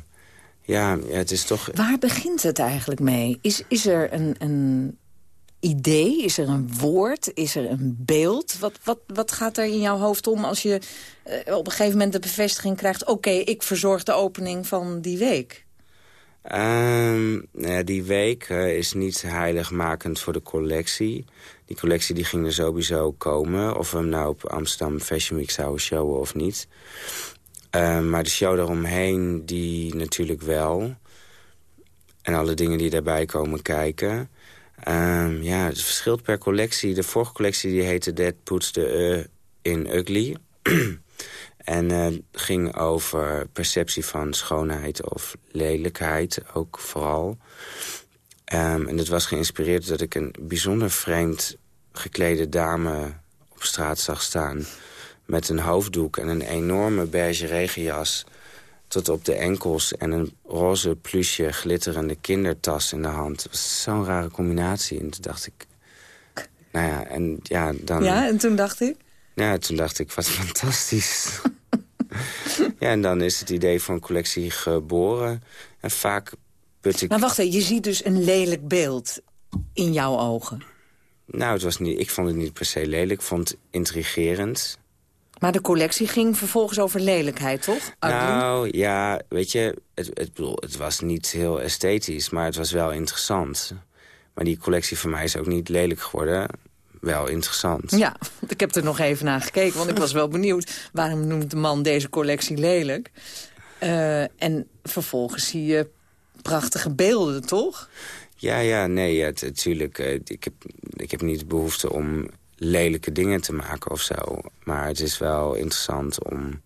ja, ja, het is toch... Waar begint het eigenlijk mee? Is, is er een, een idee? Is er een woord? Is er een beeld? Wat, wat, wat gaat er in jouw hoofd om als je eh, op een gegeven moment de bevestiging krijgt... oké, ik verzorg de opening van die week? Ehm, nou ja, die week eh, is niet heiligmakend voor de collectie. Die collectie die ging er sowieso komen. Of we hem nou op Amsterdam Fashion Week zouden showen of niet. Ehm, maar de show daaromheen, die natuurlijk wel. En alle dingen die daarbij komen kijken. Ehm, ja, het verschilt per collectie. De vorige collectie die heette That Puts the uh in Ugly. En eh, ging over perceptie van schoonheid of lelijkheid, ook vooral. Ehm, en dat was geïnspireerd dat ik een bijzonder vreemd geklede dame op straat zag staan... met een hoofddoek en een enorme beige regenjas tot op de enkels... en een roze plusje glitterende kindertas in de hand. Het was zo'n rare combinatie. En toen dacht ik... Nou ja, en ja, dan... Ja, en toen dacht ik... Ja, toen dacht ik, wat fantastisch. ja, en dan is het idee voor een collectie geboren. En vaak put ik... Maar wacht even, je ziet dus een lelijk beeld in jouw ogen. Nou, het was niet, ik vond het niet per se lelijk. Ik vond het intrigerend. Maar de collectie ging vervolgens over lelijkheid, toch? Uitdoen? Nou, ja, weet je, het, het, bedoel, het was niet heel esthetisch, maar het was wel interessant. Maar die collectie van mij is ook niet lelijk geworden. Wel interessant. Ja, ik heb er nog even naar gekeken, want ik was wel benieuwd... waarom noemt de man deze collectie lelijk? Eh, en vervolgens zie je prachtige beelden, toch? Ja, ja, nee, ja, natuurlijk. eh, ik, heb, ik heb niet de behoefte om lelijke dingen te maken of zo. Maar het is wel interessant om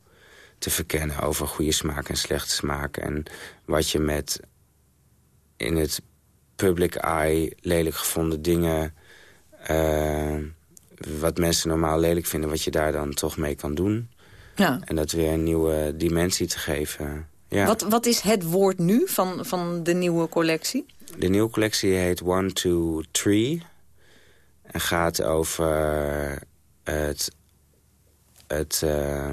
te verkennen over goede smaak en slechte smaak. En wat je met in het public eye lelijk gevonden dingen... eh, wat mensen normaal lelijk vinden, wat je daar dan toch mee kan doen. Ja. En dat weer een nieuwe dimensie te geven. Ja. Wat, wat is het woord nu van, van de nieuwe collectie? De nieuwe collectie heet One, Two, Three. En gaat over het, het, eh,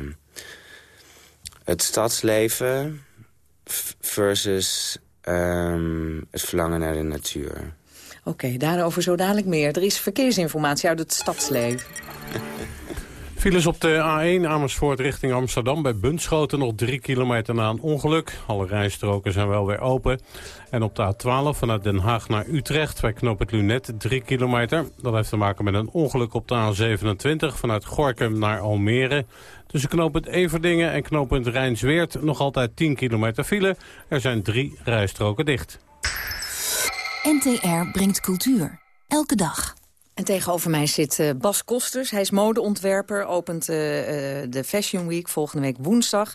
het stadsleven versus ehm, het verlangen naar de natuur. Oké, daarover zo dadelijk meer. Er is verkeersinformatie uit het stadsleven. Files op de A1 Amersfoort richting Amsterdam bij Bunschoten nog drie kilometer na een ongeluk. Alle rijstroken zijn wel weer open. En op de A12 vanuit Den Haag naar Utrecht bij Knoop het Lunet 3 kilometer. Dat heeft te maken met een ongeluk op de A27 vanuit Gorkum naar Almere. Tussen knooppunt Everdingen en knooppunt Rijnsweert nog altijd 10 kilometer file. Er zijn drie rijstroken dicht. NTR brengt cultuur. Elke dag. En tegenover mij zit eh, Bas Kosters. Hij is modeontwerper, opent eh, eh, de Fashion Week volgende week woensdag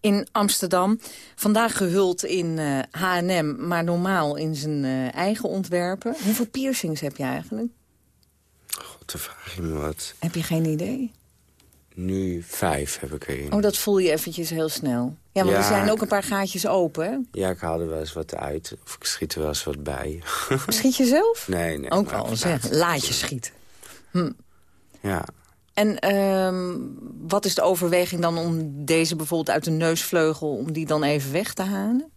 in Amsterdam. Vandaag gehuld in H&M, maar normaal in zijn eigen ontwerpen. Hoeveel piercings heb je eigenlijk? God, te vraag je me wat. Heb je geen idee? Nu vijf heb ik erin. Oh, dat voel je eventjes heel snel. Ja, want er zijn ook een paar gaatjes open, hè? Ja, ik haal er wel eens wat uit. Of ik schiet er wel eens wat bij. Schiet je zelf? Nee, nee. Ook wel eens, laat- je schieten. Hm. Ja. En ehm, wat is de overweging dan om deze bijvoorbeeld uit de neusvleugel... om die dan even weg te halen?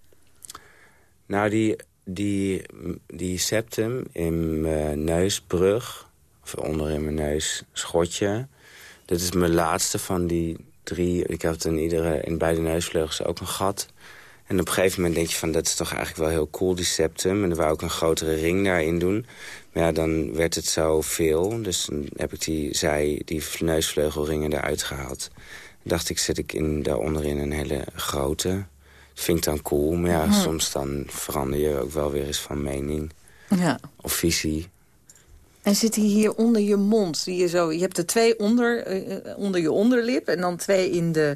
Nou, die, die, die septum in mijn neusbrug, of onder in mijn neus, schotje. Dat is mijn laatste van die drie. Ik heb in, iedere, in beide neusvleugels ook een gat. En op een gegeven moment denk je van, dat is toch eigenlijk wel heel cool, die septum. En dan wou ik een grotere ring daarin doen. Maar ja, dan werd het zo veel. Dus dan heb ik die, zij, die neusvleugelringen eruit gehaald. dacht ik, zet ik in, daar onderin een hele grote. Dat vind ik dan cool. Maar ja, Mhm. soms dan verander je ook wel weer eens van mening. Ja. Of visie. En zit die hier onder je mond? Die je, zo, je hebt er twee onder, eh, eh, onder je onderlip... en dan twee in de,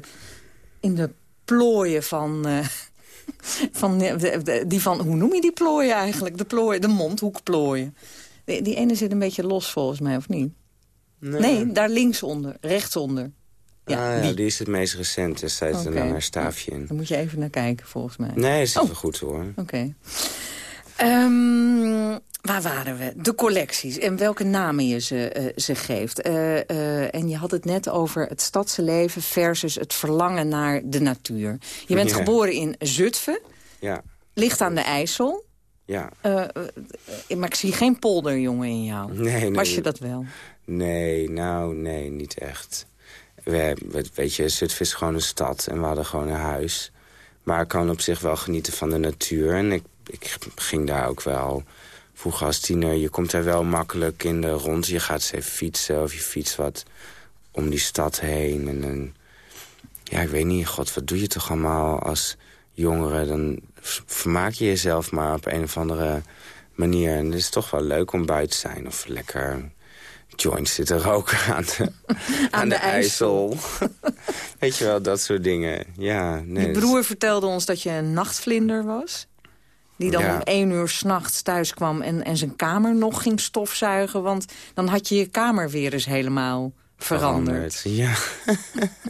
in de plooien van... eh, van die van, hoe noem je die plooien eigenlijk? De, plooien, de mondhoekplooien. Die, die ene zit een beetje los volgens mij, of niet? Nee, daar linksonder, rechtsonder. Ja, Ja, ah, ja, die. die is het meest recent. Er staat Oké. een langer staafje in. Daar moet je even naar kijken, volgens mij. Nee, is Oh, wel goed hoor. Oké. Ehm, waar waren we? De collecties en welke namen je ze, eh, ze geeft. Eh, eh, en je had het net over het stadse leven versus het verlangen naar de natuur. Je bent Ja. geboren in Zutphen, Ja, ligt aan de IJssel. ja. Maar ik zie geen polderjongen in jou. Nee, nee. Was je dat wel? Nee, nou, nee, niet echt. We, we- weet je, Zutphen is gewoon een stad en we hadden gewoon een huis. Maar ik kan op zich wel genieten van de natuur. En ik, ik ging daar ook wel vroeger als tiener. Je komt daar wel makkelijk in de rond. Je gaat eens even fietsen of je fietst wat om die stad heen. En dan, ja, ik weet niet, god, wat doe je toch allemaal als jongere? Dan vermaak je jezelf maar op een of andere manier. En het is toch wel leuk om buiten te zijn of lekker joints zitten roken aan de, aan de de IJssel. Weet je wel, dat soort dingen. Ja, nee. je broer vertelde ons dat je een nachtvlinder was. Die dan Ja. om één uur s'nachts thuis kwam en, en zijn kamer nog ging stofzuigen. Want dan had je je kamer weer eens helemaal veranderd. Ja.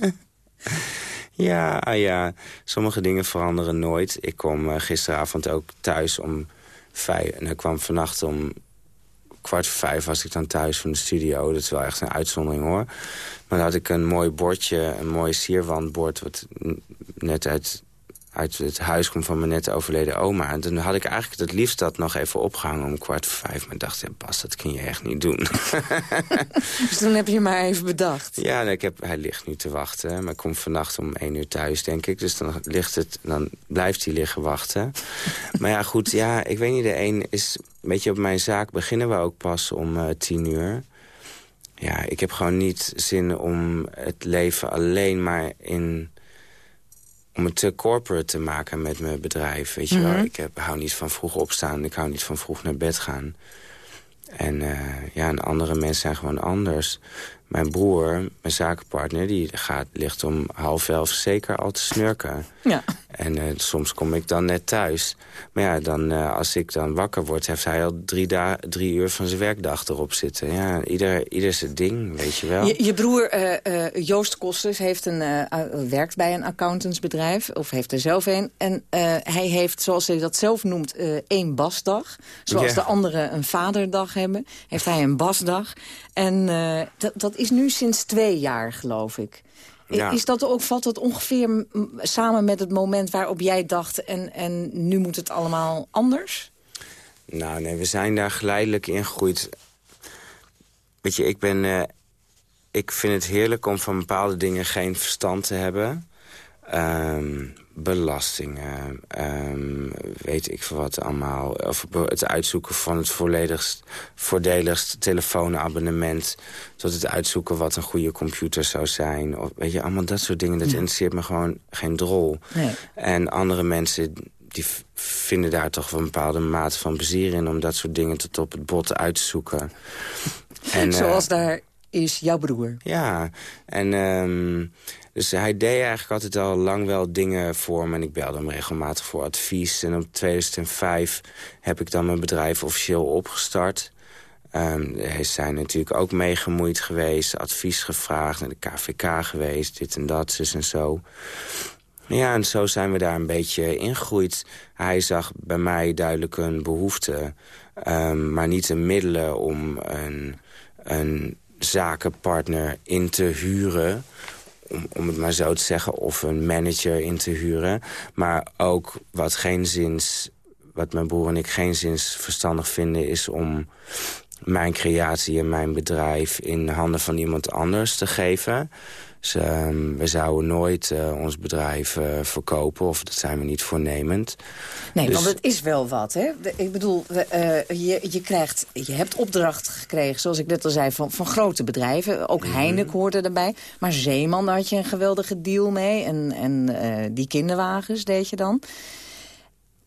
ja, ah ja, sommige dingen veranderen nooit. Ik kwam eh, gisteravond ook thuis om vijf... En ik kwam vannacht om kwart voor vijf was ik dan thuis van de studio. Dat is wel echt een uitzondering hoor. Maar dan had ik een mooi bordje, een mooi sierwandbord... wat net uit uit het huis komt van mijn net overleden oma. En toen had ik eigenlijk het liefst dat nog even opgehangen om kwart voor vijf. Maar ik dacht, ja, Bas, dat kun je echt niet doen. dus toen heb je maar even bedacht. Ja, ik heb, hij ligt nu te wachten. Maar ik kom vannacht om één uur thuis, denk ik. Dus dan, ligt het, dan blijft hij liggen wachten. maar ja, goed, ja, ik weet niet, de een is... Weet je, op mijn zaak beginnen we ook pas om uh, tien uur. Ja, ik heb gewoon niet zin om het leven alleen maar in om het te corporate te maken met mijn bedrijf. Weet je wel? Mhm. Ik heb, hou niet van vroeg opstaan. Ik hou niet van vroeg naar bed gaan. En uh, ja, en andere mensen zijn gewoon anders. Mijn broer, mijn zakenpartner, die gaat, ligt om half elf zeker al te snurken. Ja. En uh, soms kom ik dan net thuis. Maar ja, dan, uh, als ik dan wakker word, heeft hij al drie, drie uur van zijn werkdag erop zitten. Ja, ieder, ieder zijn ding, weet je wel. Je, je broer uh, Joost Kosters heeft een, werkt bij een accountantsbedrijf, of heeft er zelf een. En hij heeft, zoals hij dat zelf noemt, één basdag. Zoals de anderen een vaderdag hebben, heeft hij een basdag. En dat, dat is nu sinds twee jaar, geloof ik. Ja. Is dat ook, valt dat ongeveer samen met het moment waarop jij dacht... en, en nu moet het allemaal anders? Nou, nee, we zijn daar geleidelijk in gegroeid. Weet je, ik ben... eh, ik vind het heerlijk om van bepaalde dingen geen verstand te hebben. Ehm, belastingen, ehm, weet ik veel wat allemaal. Of het uitzoeken van het volledigst, voordeligst telefoonabonnement... tot het uitzoeken wat een goede computer zou zijn. Of, weet je, allemaal dat soort dingen. Dat Ja. interesseert me gewoon geen drol. Nee. En andere mensen die vinden daar toch wel een bepaalde mate van plezier in... om dat soort dingen tot op het bot uit te zoeken. En, eh, Zoals daar is jouw broer. ja, en ehm, dus hij deed eigenlijk altijd al lang wel dingen voor me. En ik belde hem regelmatig voor advies. En op 2005 heb ik dan mijn bedrijf officieel opgestart. Ehm hij zijn natuurlijk ook meegemoeid geweest. Advies gevraagd, naar de KVK geweest. Dit en dat, zus en zo. Ja, en zo zijn we daar een beetje ingegroeid. Hij zag bij mij duidelijk een behoefte. ehm, maar niet de middelen om een, een zakenpartner in te huren om, om het maar zo te zeggen, of een manager in te huren. Maar ook wat geen zins, wat mijn broer en ik geen zins verstandig vinden... is om mijn creatie en mijn bedrijf in handen van iemand anders te geven. Dus, ehm, we zouden nooit eh, ons bedrijf eh, verkopen, of dat zijn we niet voornemend. Nee, Dus- want het is wel wat, hè? Ik bedoel, eh, je, je, krijgt, je hebt opdracht gekregen, zoals ik net al zei, van, van grote bedrijven. Ook Mhm. Heineken hoorde erbij. Maar Zeeman, daar had je een geweldige deal mee. En, en die kinderwagens deed je dan.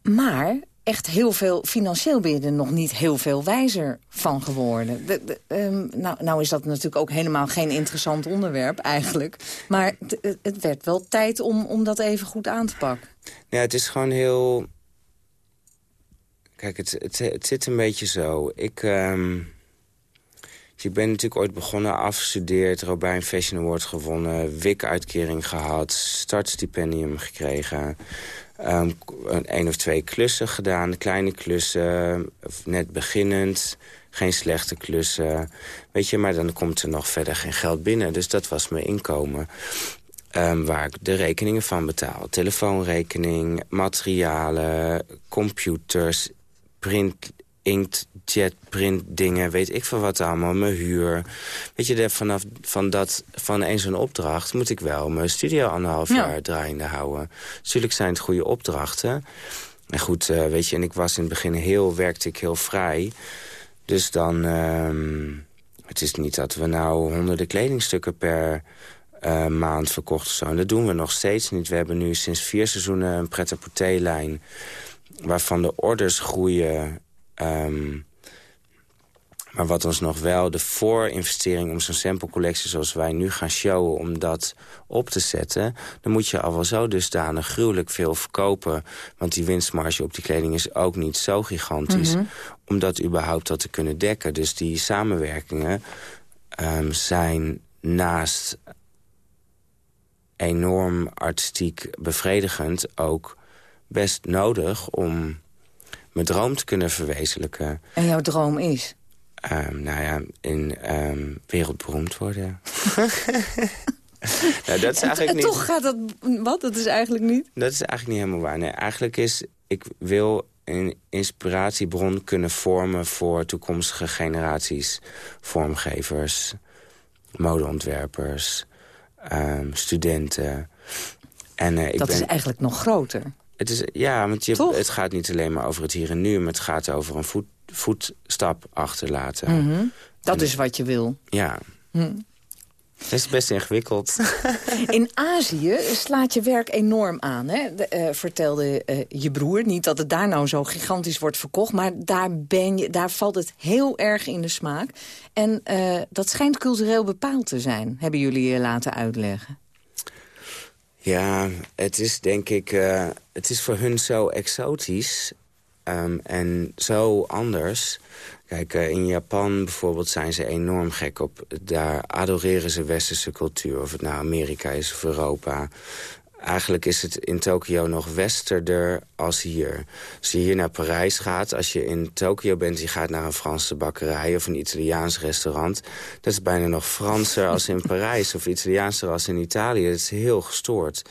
Maar echt heel veel, financieel ben er nog niet heel veel wijzer van geworden. De, ehm, nou, nou is dat natuurlijk ook helemaal geen interessant onderwerp eigenlijk. Maar het werd wel tijd om, om dat even goed aan te pakken. Ja, het is gewoon heel... Kijk, het, het, het zit een beetje zo. Ik, ehm, ik ben natuurlijk ooit begonnen, afgestudeerd... Robijn Fashion Award gewonnen, WIC-uitkering gehad... startstipendium gekregen... Ehm, een, of twee klussen gedaan, kleine klussen, net beginnend... Geen slechte klussen, weet je, maar dan komt er nog verder geen geld binnen. Dus dat was mijn inkomen. Ehm, waar ik de rekeningen van betaal. Telefoonrekening, materialen, computers, print, inktjet, print dingen, weet ik veel wat allemaal, mijn huur. Weet je, vanaf van, dat, van eens zo'n opdracht moet ik wel mijn studio anderhalf Ja. jaar draaiende houden. Natuurlijk zijn het goede opdrachten. En goed, eh, weet je, en ik was in het begin heel, werkte ik heel vrij. Dus dan, ehm, het is niet dat we nou honderden kledingstukken per eh, maand verkocht of zo. En dat doen we nog steeds niet. We hebben nu sinds vier seizoenen een pret-à-porter-lijn... waarvan de orders groeien... ehm, maar wat ons nog wel de voorinvestering om zo'n samplecollectie zoals wij nu gaan showen... om dat op te zetten, dan moet je al wel zo dusdanig gruwelijk veel verkopen. Want die winstmarge op die kleding is ook niet zo gigantisch... Mhm. om dat überhaupt wat te kunnen dekken. Dus die samenwerkingen ehm, zijn naast enorm artistiek bevredigend... ook best nodig om mijn droom te kunnen verwezenlijken. En jouw droom is? Ehm, nou ja, in ehm, wereldberoemd worden. nou, dat is En- eigenlijk en niet... toch gaat dat... Wat? Dat is eigenlijk niet... Dat is eigenlijk niet helemaal waar. Nee, eigenlijk is, ik wil een inspiratiebron kunnen vormen voor toekomstige generaties vormgevers, modeontwerpers, ehm, studenten. En, eh, ik dat ben, is eigenlijk nog groter. Het is, ja, want je, het gaat niet alleen maar over het hier en nu, maar het gaat over een voet, voetstap achterlaten. Mhm. Dat is wat je wil. Ja, Hm. het is best ingewikkeld. In Azië slaat je werk enorm aan, hè? De, eh, vertelde eh, je broer. Niet dat het daar nou zo gigantisch wordt verkocht... maar daar, ben je, daar valt het heel erg in de smaak. En eh, dat schijnt cultureel bepaald te zijn, hebben jullie je laten uitleggen. Ja, het is denk ik... het is voor hun zo exotisch ehm, en zo anders. Kijk, eh, in Japan bijvoorbeeld zijn ze enorm gek op. Daar adoreren ze westerse cultuur. Of het nou Amerika is of Europa. Eigenlijk is het in Tokio nog westerder als hier. Als je hier naar Parijs gaat, als je in Tokio bent... je gaat naar een Franse bakkerij of een Italiaans restaurant... dat is bijna nog Franser als in Parijs... of Italiaanser als in Italië. Dat is heel gestoord.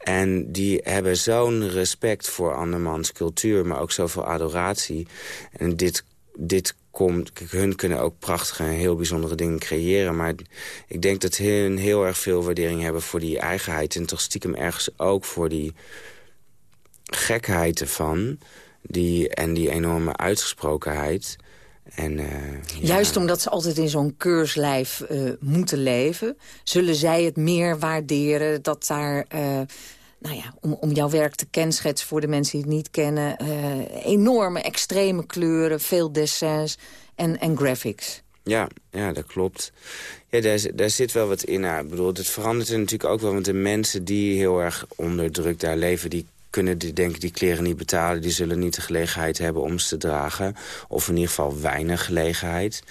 En die hebben zo'n respect voor andermans cultuur... maar ook zoveel adoratie. En dit, dit komt... Hun kunnen ook prachtige en heel bijzondere dingen creëren... maar ik denk dat hun heel erg veel waardering hebben voor die eigenheid... en toch stiekem ergens ook voor die gekheid ervan... Die, en die enorme uitgesprokenheid... En, eh, ja. Juist omdat ze altijd in zo'n keurslijf eh, moeten leven... zullen zij het meer waarderen dat daar... eh, nou ja, om, om jouw werk te kenschetsen voor de mensen die het niet kennen... enorme, extreme kleuren, veel dessins en, en graphics. Ja, ja, dat klopt. Ja, daar, daar zit wel wat in. Nou, ik bedoel, het verandert er natuurlijk ook wel. Want de mensen die heel erg onder druk daar leven... die kunnen die, denk ik die kleren niet betalen. Die zullen niet de gelegenheid hebben om ze te dragen. Of in ieder geval weinig gelegenheid.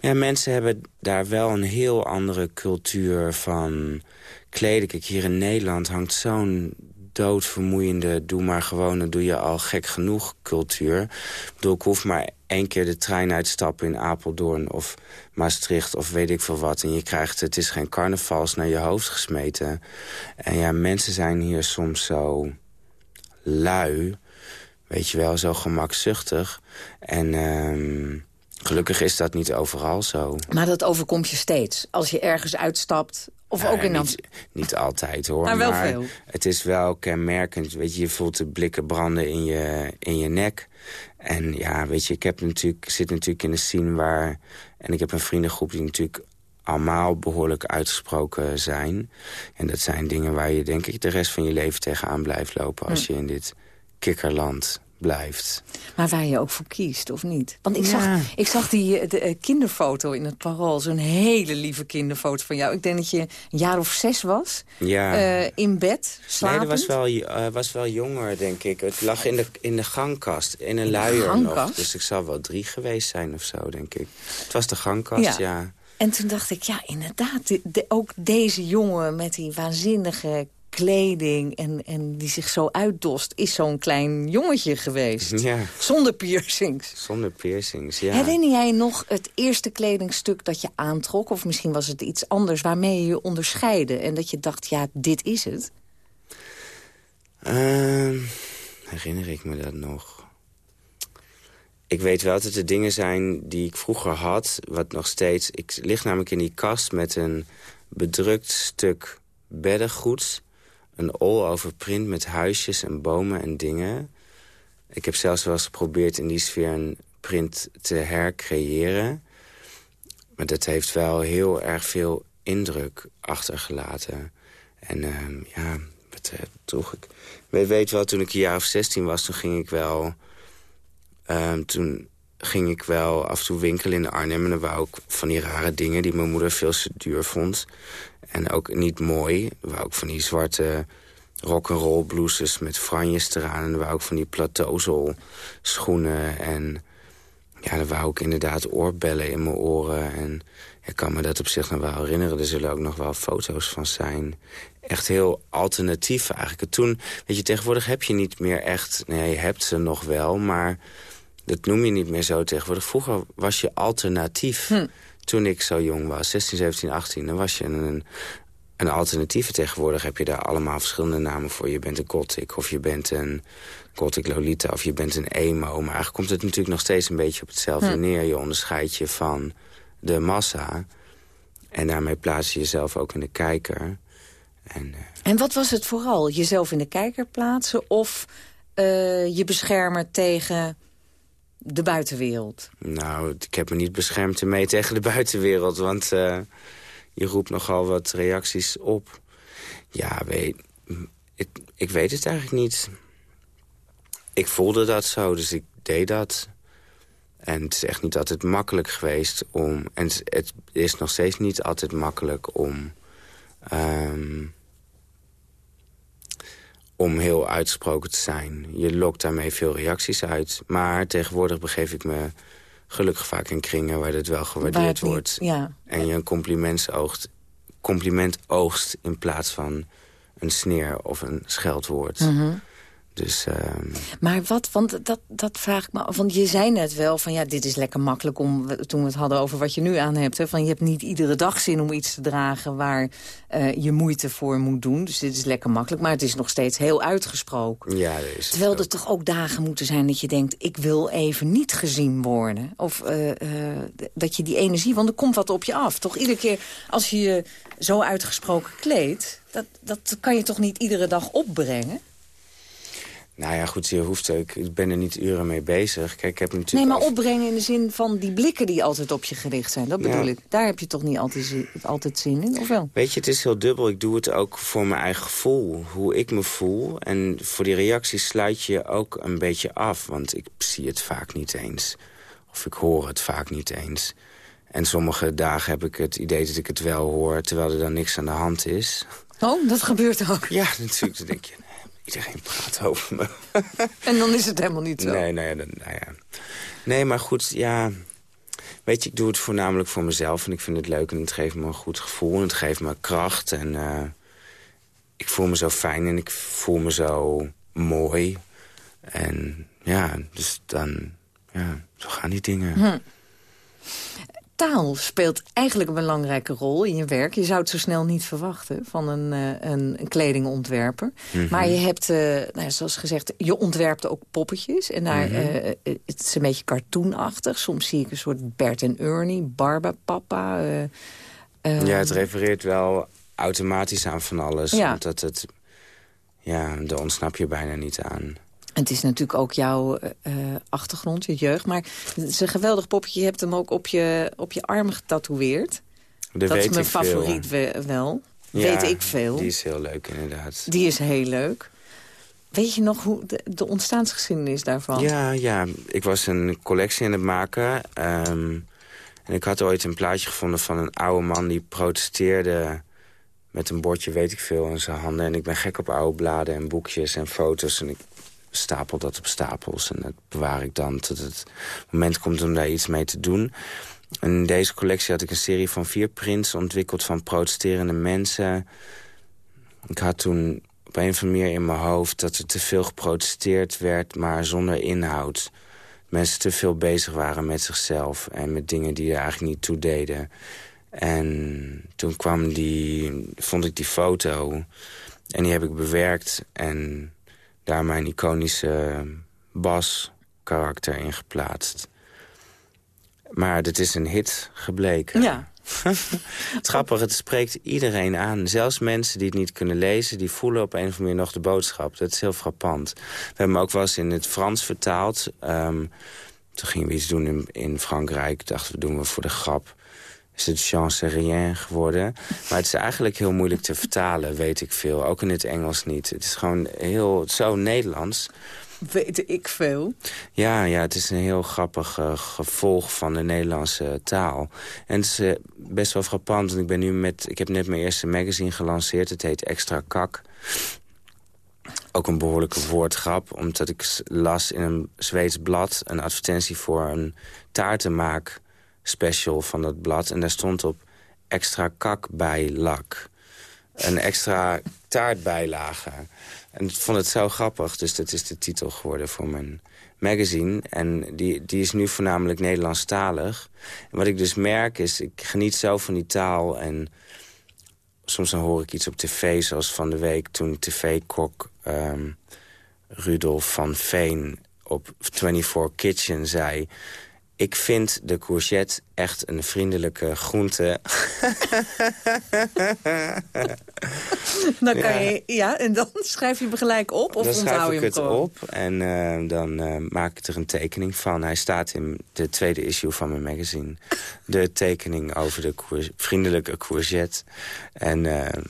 Maar ja, mensen hebben daar wel een heel andere cultuur van kleden. Kijk, hier in Nederland hangt zo'n doodvermoeiende... doe maar gewoon, dan doe je al gek genoeg cultuur. Ik bedoel, ik hoef maar één keer de trein uitstappen in Apeldoorn... of Maastricht of weet ik veel wat. En je krijgt, het is geen carnavals naar je hoofd gesmeten. En ja, mensen zijn hier soms zo lui. Weet je wel, zo gemakzuchtig. En ehm, gelukkig is dat niet overal zo. Maar dat overkomt je steeds. Als je ergens uitstapt, of Nou ook in niet, niet altijd hoor. Maar wel veel. Het is wel kenmerkend. Weet je, je voelt de blikken branden in je, in je nek. En ja, weet je, ik heb natuurlijk, zit natuurlijk in een scene waar... En ik heb een vriendengroep die natuurlijk allemaal behoorlijk uitgesproken zijn. En dat zijn dingen waar je denk ik de rest van je leven tegenaan blijft lopen... als Hm. je in dit kikkerland blijft. Maar waar je ook voor kiest, of niet? Want ik Ja. zag, ik zag die eh, de, eh, kinderfoto in het Parool. Zo'n hele lieve kinderfoto van jou. Ik denk dat je een jaar of zes was. Ja. eh, in bed, Nee, slapend. dat was wel, was wel jonger, denk ik. Het lag in de, in de gangkast, in een luier nog. Dus ik zal wel drie geweest zijn of zo, denk ik. Het was de gangkast, Ja. ja. En toen dacht ik, ja, inderdaad. de- de- ook deze jongen met die waanzinnige kleding... en, en die zich zo uitdost, is zo'n klein jongetje geweest. Ja, Zonder piercings. zonder piercings, ja. Herinner jij nog het eerste kledingstuk dat je aantrok? Of misschien was het iets anders waarmee je je onderscheidde... en dat je dacht, ja, dit is het? Ehm, herinner ik me dat nog? Ik weet wel dat er dingen zijn die ik vroeger had, wat nog steeds... Ik lig namelijk in die kast met een bedrukt stuk beddengoed... een all-over print met huisjes en bomen en dingen. Ik heb zelfs wel eens geprobeerd in die sfeer een print te hercreëren. Maar dat heeft wel heel erg veel indruk achtergelaten. En ehm, ja, wat eh, droeg ik? Ik weet wel, toen ik een jaar of 16 was, toen ging ik wel... ehm, toen ging ik wel af en toe winkelen in Arnhem... en dan wou ik van die rare dingen die mijn moeder veel te duur vond. En ook niet mooi. Dan wou ik van die zwarte rock'n'roll blouses met franjes eraan. En dan wou ik van die plateauzol schoenen. En ja, dan wou ik inderdaad oorbellen in mijn oren. En ik kan me dat op zich nog wel herinneren. Er zullen ook nog wel foto's van zijn. Echt heel alternatief eigenlijk. Toen, weet je, tegenwoordig heb je niet meer echt... Nee, je hebt ze nog wel, maar Dat noem je niet meer zo tegenwoordig. Vroeger was je alternatief. Hm. Toen ik zo jong was, 16, 17, 18... dan was je een, een alternatieve. Tegenwoordig heb je daar allemaal verschillende namen voor. Je bent een gothic, of je bent een gothic lolita... of je bent een emo. Maar eigenlijk komt het natuurlijk nog steeds een beetje op hetzelfde Hm. neer. Je onderscheidt je van de massa. En daarmee plaats je jezelf ook in de kijker. En, eh, En wat was het vooral? Jezelf in de kijker plaatsen of eh, je beschermen tegen de buitenwereld? Nou, ik heb me niet beschermd ermee tegen de buitenwereld. Want eh, je roept nogal wat reacties op. Ja, weet, ik, ik weet het eigenlijk niet. Ik voelde dat zo, dus ik deed dat. En het is echt niet altijd makkelijk geweest om... En het, is nog steeds niet altijd makkelijk om... ehm, om heel uitgesproken te zijn. Je lokt daarmee veel reacties uit. Maar tegenwoordig begeef ik me gelukkig vaak in kringen... waar dit wel Waar gewaardeerd het niet- wordt. ja. En je een compliment oogst, compliment oogst in plaats van een sneer of een scheldwoord. Mhm. Dus ehm, Maar wat, want dat, dat vraag ik me af. Want je zei net wel van ja, dit is lekker makkelijk om, toen we het hadden over wat je nu aan hebt. Hè, van je hebt niet iedere dag zin om iets te dragen waar eh, je moeite voor moet doen. Dus dit is lekker makkelijk, maar het is nog steeds heel uitgesproken. ja, is Terwijl er toch ook dagen moeten zijn dat je denkt... ik wil even niet gezien worden. Of eh, eh, dat je die energie... want er komt wat op je af. Toch iedere keer als je je zo uitgesproken kleedt... Dat, dat kan je toch niet iedere dag opbrengen? Nou ja, goed, je hoeft ik ben er niet uren mee bezig. Kijk, ik heb natuurlijk Nee, maar af- opbrengen in de zin van die blikken die altijd op je gericht zijn. Dat Ja. bedoel ik. Daar heb je toch niet altijd, zi- altijd zin in, of wel? Weet je, het is heel dubbel. Ik doe het ook voor mijn eigen gevoel. Hoe ik me voel. En voor die reacties sluit je ook een beetje af. Want ik zie het vaak niet eens. Of ik hoor het vaak niet eens. En sommige dagen heb ik het idee dat ik het wel hoor... terwijl er dan niks aan de hand is. Oh, dat gebeurt ook. Ja, natuurlijk. Dan denk je, iedereen praat over me. En dan is het helemaal niet zo. Nee, nou ja. nee, maar goed, ja... Weet je, ik doe het voornamelijk voor mezelf. En ik vind het leuk en het geeft me een goed gevoel. En het geeft me kracht. En eh, ik voel me zo fijn en ik voel me zo mooi. En ja, dus dan... Ja, zo gaan die dingen. Hm. Taal speelt eigenlijk een belangrijke rol in je werk. Je zou het zo snel niet verwachten van een, eh, een, een kledingontwerper. Mhm. Maar je hebt, eh, nou zoals gezegd, je ontwerpt ook poppetjes. En daar, eh, het is een beetje cartoonachtig. Soms zie ik een soort Bert en Ernie, Barbapapa. eh eh, Ja, het refereert wel automatisch aan van alles. Ja. Omdat het... Ja, daar ontsnap je bijna niet aan. Het is natuurlijk ook jouw eh, achtergrond, je jeugd. Maar het is een geweldig poppetje. Je hebt hem ook op je, op je arm getatoeëerd. Dat dat is mijn veel. favoriet we- wel. Ja, weet ik veel. Die is heel leuk, inderdaad. Die is heel leuk. Weet je nog hoe de, de ontstaansgeschiedenis daarvan? Ja, ja, ik was een collectie aan het maken. ehm, en ik had ooit een plaatje gevonden van een oude man... die protesteerde met een bordje, weet ik veel, in zijn handen. En ik ben gek op oude bladen en boekjes en foto's. En ik stapel dat op stapels. En dat bewaar ik dan tot het moment komt om daar iets mee te doen. En in deze collectie had ik een serie van vier prints ontwikkeld... van protesterende mensen. Ik had toen op een of andere manier in mijn hoofd... dat er te veel geprotesteerd werd, maar zonder inhoud. Mensen te veel bezig waren met zichzelf... en met dingen die er eigenlijk niet toe deden. En toen kwam die, vond ik die foto... en die heb ik bewerkt en daar mijn iconische Bas-karakter in geplaatst. Maar dit is een hit gebleken. Ja. het grappige, het spreekt iedereen aan. Zelfs mensen die het niet kunnen lezen... die voelen op een of andere manier nog de boodschap. Dat is heel frappant. We hebben hem ook wel eens in het Frans vertaald. Ehm, toen gingen we iets doen in, in Frankrijk. Dachten we, doen we voor de grap. Is het chance rien geworden. Maar het is eigenlijk heel moeilijk te vertalen, weet ik veel. Ook in het Engels niet. Het is gewoon heel zo Nederlands. Weet ik veel. Ja, ja, het is een heel grappig eh, gevolg van de Nederlandse taal. En het is eh, best wel frappant, want ik ben nu met... Ik heb net mijn eerste magazine gelanceerd, het heet Extra Kak. Ook een behoorlijke woordgrap, omdat ik las in een Zweeds blad... een advertentie voor een taartenmaak special van dat blad. En daar stond op extra kak bij lak. Een extra taartbijlage. En ik vond het zo grappig, dus dat is de titel geworden voor mijn magazine. En die, die is nu voornamelijk Nederlandstalig. En wat ik dus merk is, ik geniet zo van die taal. En soms dan hoor ik iets op tv, zoals van de week... toen tv-kok ehm, Rudolf van Veen op 24 Kitchen zei... Ik vind de courgette echt een vriendelijke groente. dan kan je, ja, en dan schrijf je hem gelijk op of dan onthoud je ik hem het gewoon? op en eh, dan eh, maak ik er een tekening van. Hij staat in de tweede issue van mijn magazine. De tekening over de cour- vriendelijke courgette. En eh,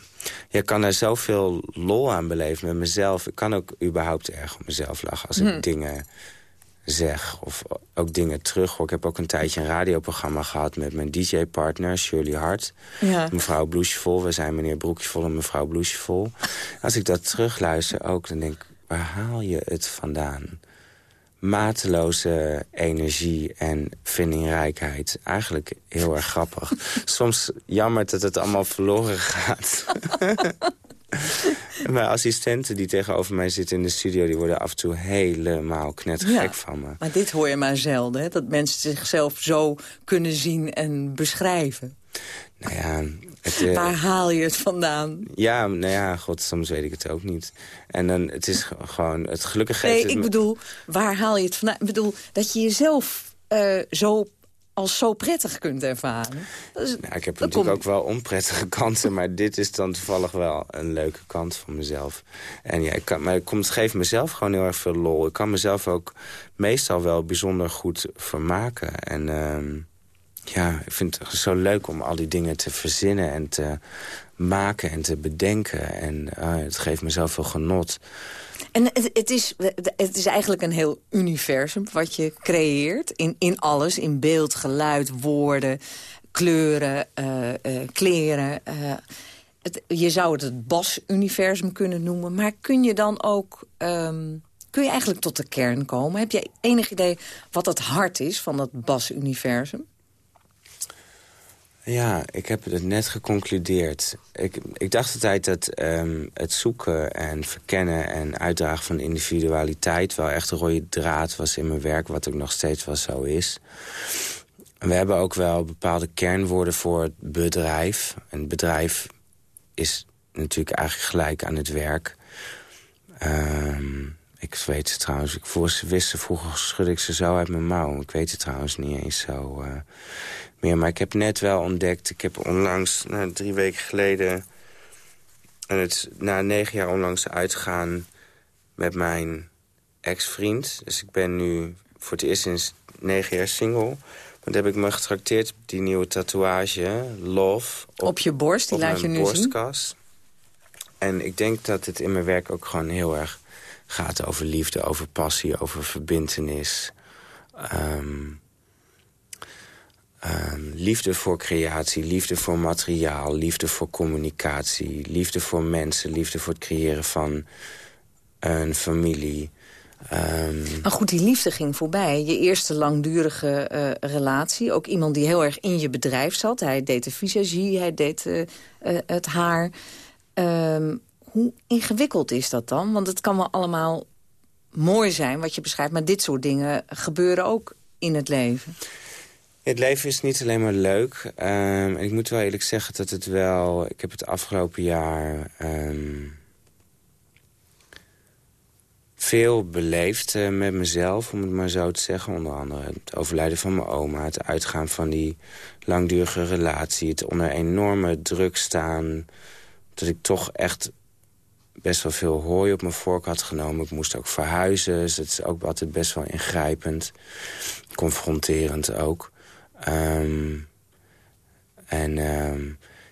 je kan daar zoveel lol aan beleven met mezelf. Ik kan ook überhaupt erg op mezelf lachen als ik Hm. dingen zeg. Of ook dingen terug. Ik heb ook een tijdje een radioprogramma gehad met mijn DJ-partner Shirley Hart. Ja. Mevrouw Bloesjevol. We zijn meneer Broekjevol en mevrouw Bloesjevol. Als ik dat terugluister ook, dan denk ik... waar haal je het vandaan? Mateloze energie en vindingrijkheid. Eigenlijk heel erg grappig. Soms jammer dat het allemaal verloren gaat. Mijn assistenten die tegenover mij zitten in de studio... die worden af en toe helemaal knettergek Ja. van me. Maar dit hoor je maar zelden, hè? dat mensen zichzelf zo kunnen zien en beschrijven. Nou ja, het, eh, Waar haal je het vandaan? ja, nou ja, god, soms weet ik het ook niet. En dan, het is ge- gewoon, het gelukkig geeft Nee, ik bedoel, waar haal je het vandaan? Ik bedoel, dat je jezelf eh, zo, als zo prettig kunt ervaren. Nou, ik heb natuurlijk komt- ook wel onprettige kanten, maar dit is dan toevallig wel een leuke kant van mezelf. En ja, ik kan, maar het geeft mezelf gewoon heel erg veel lol. Ik kan mezelf ook meestal wel bijzonder goed vermaken. En ehm, ja, ik vind het zo leuk om al die dingen te verzinnen en te maken en te bedenken. En ah, het geeft me zoveel genot. En het, is, het is eigenlijk een heel universum wat je creëert. In, in alles, in beeld, geluid, woorden, kleuren, eh, eh, kleren. eh. je zou het het Bas-universum kunnen noemen. Maar kun je dan ook... ehm, kun je eigenlijk tot de kern komen? Heb je enig idee wat het hart is van dat Bas-universum? Ja, ik heb het net geconcludeerd. Ik, ik dacht altijd dat ehm, het zoeken en verkennen en uitdragen van individualiteit... wel echt een rode draad was in mijn werk, wat ook nog steeds wel zo is. En we hebben ook wel bepaalde kernwoorden voor het bedrijf. Een bedrijf is natuurlijk eigenlijk gelijk aan het werk. Ehm, ik weet het trouwens. Ik voor ze vroeger schudde ik ze zo uit mijn mouw. Ik weet het trouwens niet eens zo eh, meer. Maar ik heb net wel ontdekt... Ik heb onlangs, nou, drie weken geleden... En het na negen jaar onlangs uitgaan met mijn ex-vriend. Dus ik ben nu voor het eerst sinds negen jaar single. Want heb ik me getrakteerd op die nieuwe tatoeage, Love. Op, je borst, die laat je nu zien. borstkas. En ik denk dat het in mijn werk ook gewoon heel erg gaat over liefde, over passie, over verbintenis. Ehm, ehm, liefde voor creatie, liefde voor materiaal, liefde voor communicatie... liefde voor mensen, liefde voor het creëren van een familie. Ehm, Maar goed, die liefde ging voorbij. Je eerste langdurige eh, relatie. Ook iemand die heel erg in je bedrijf zat. Hij deed de visagie, hij deed eh, eh, het haar. Ehm, hoe ingewikkeld is dat dan? Want het kan wel allemaal mooi zijn wat je beschrijft... maar dit soort dingen gebeuren ook in het leven. Het leven is niet alleen maar leuk. Ehm, en ik moet wel eerlijk zeggen dat het wel... Ik heb het afgelopen jaar... ehm, veel beleefd eh, met mezelf, om het maar zo te zeggen. Onder andere het overlijden van mijn oma, het uitgaan van die langdurige relatie... het onder enorme druk staan, dat ik toch echt best wel veel hooi op mijn vork had genomen. Ik moest ook verhuizen, dus het is ook altijd best wel ingrijpend. Confronterend ook. Ehm, en ehm,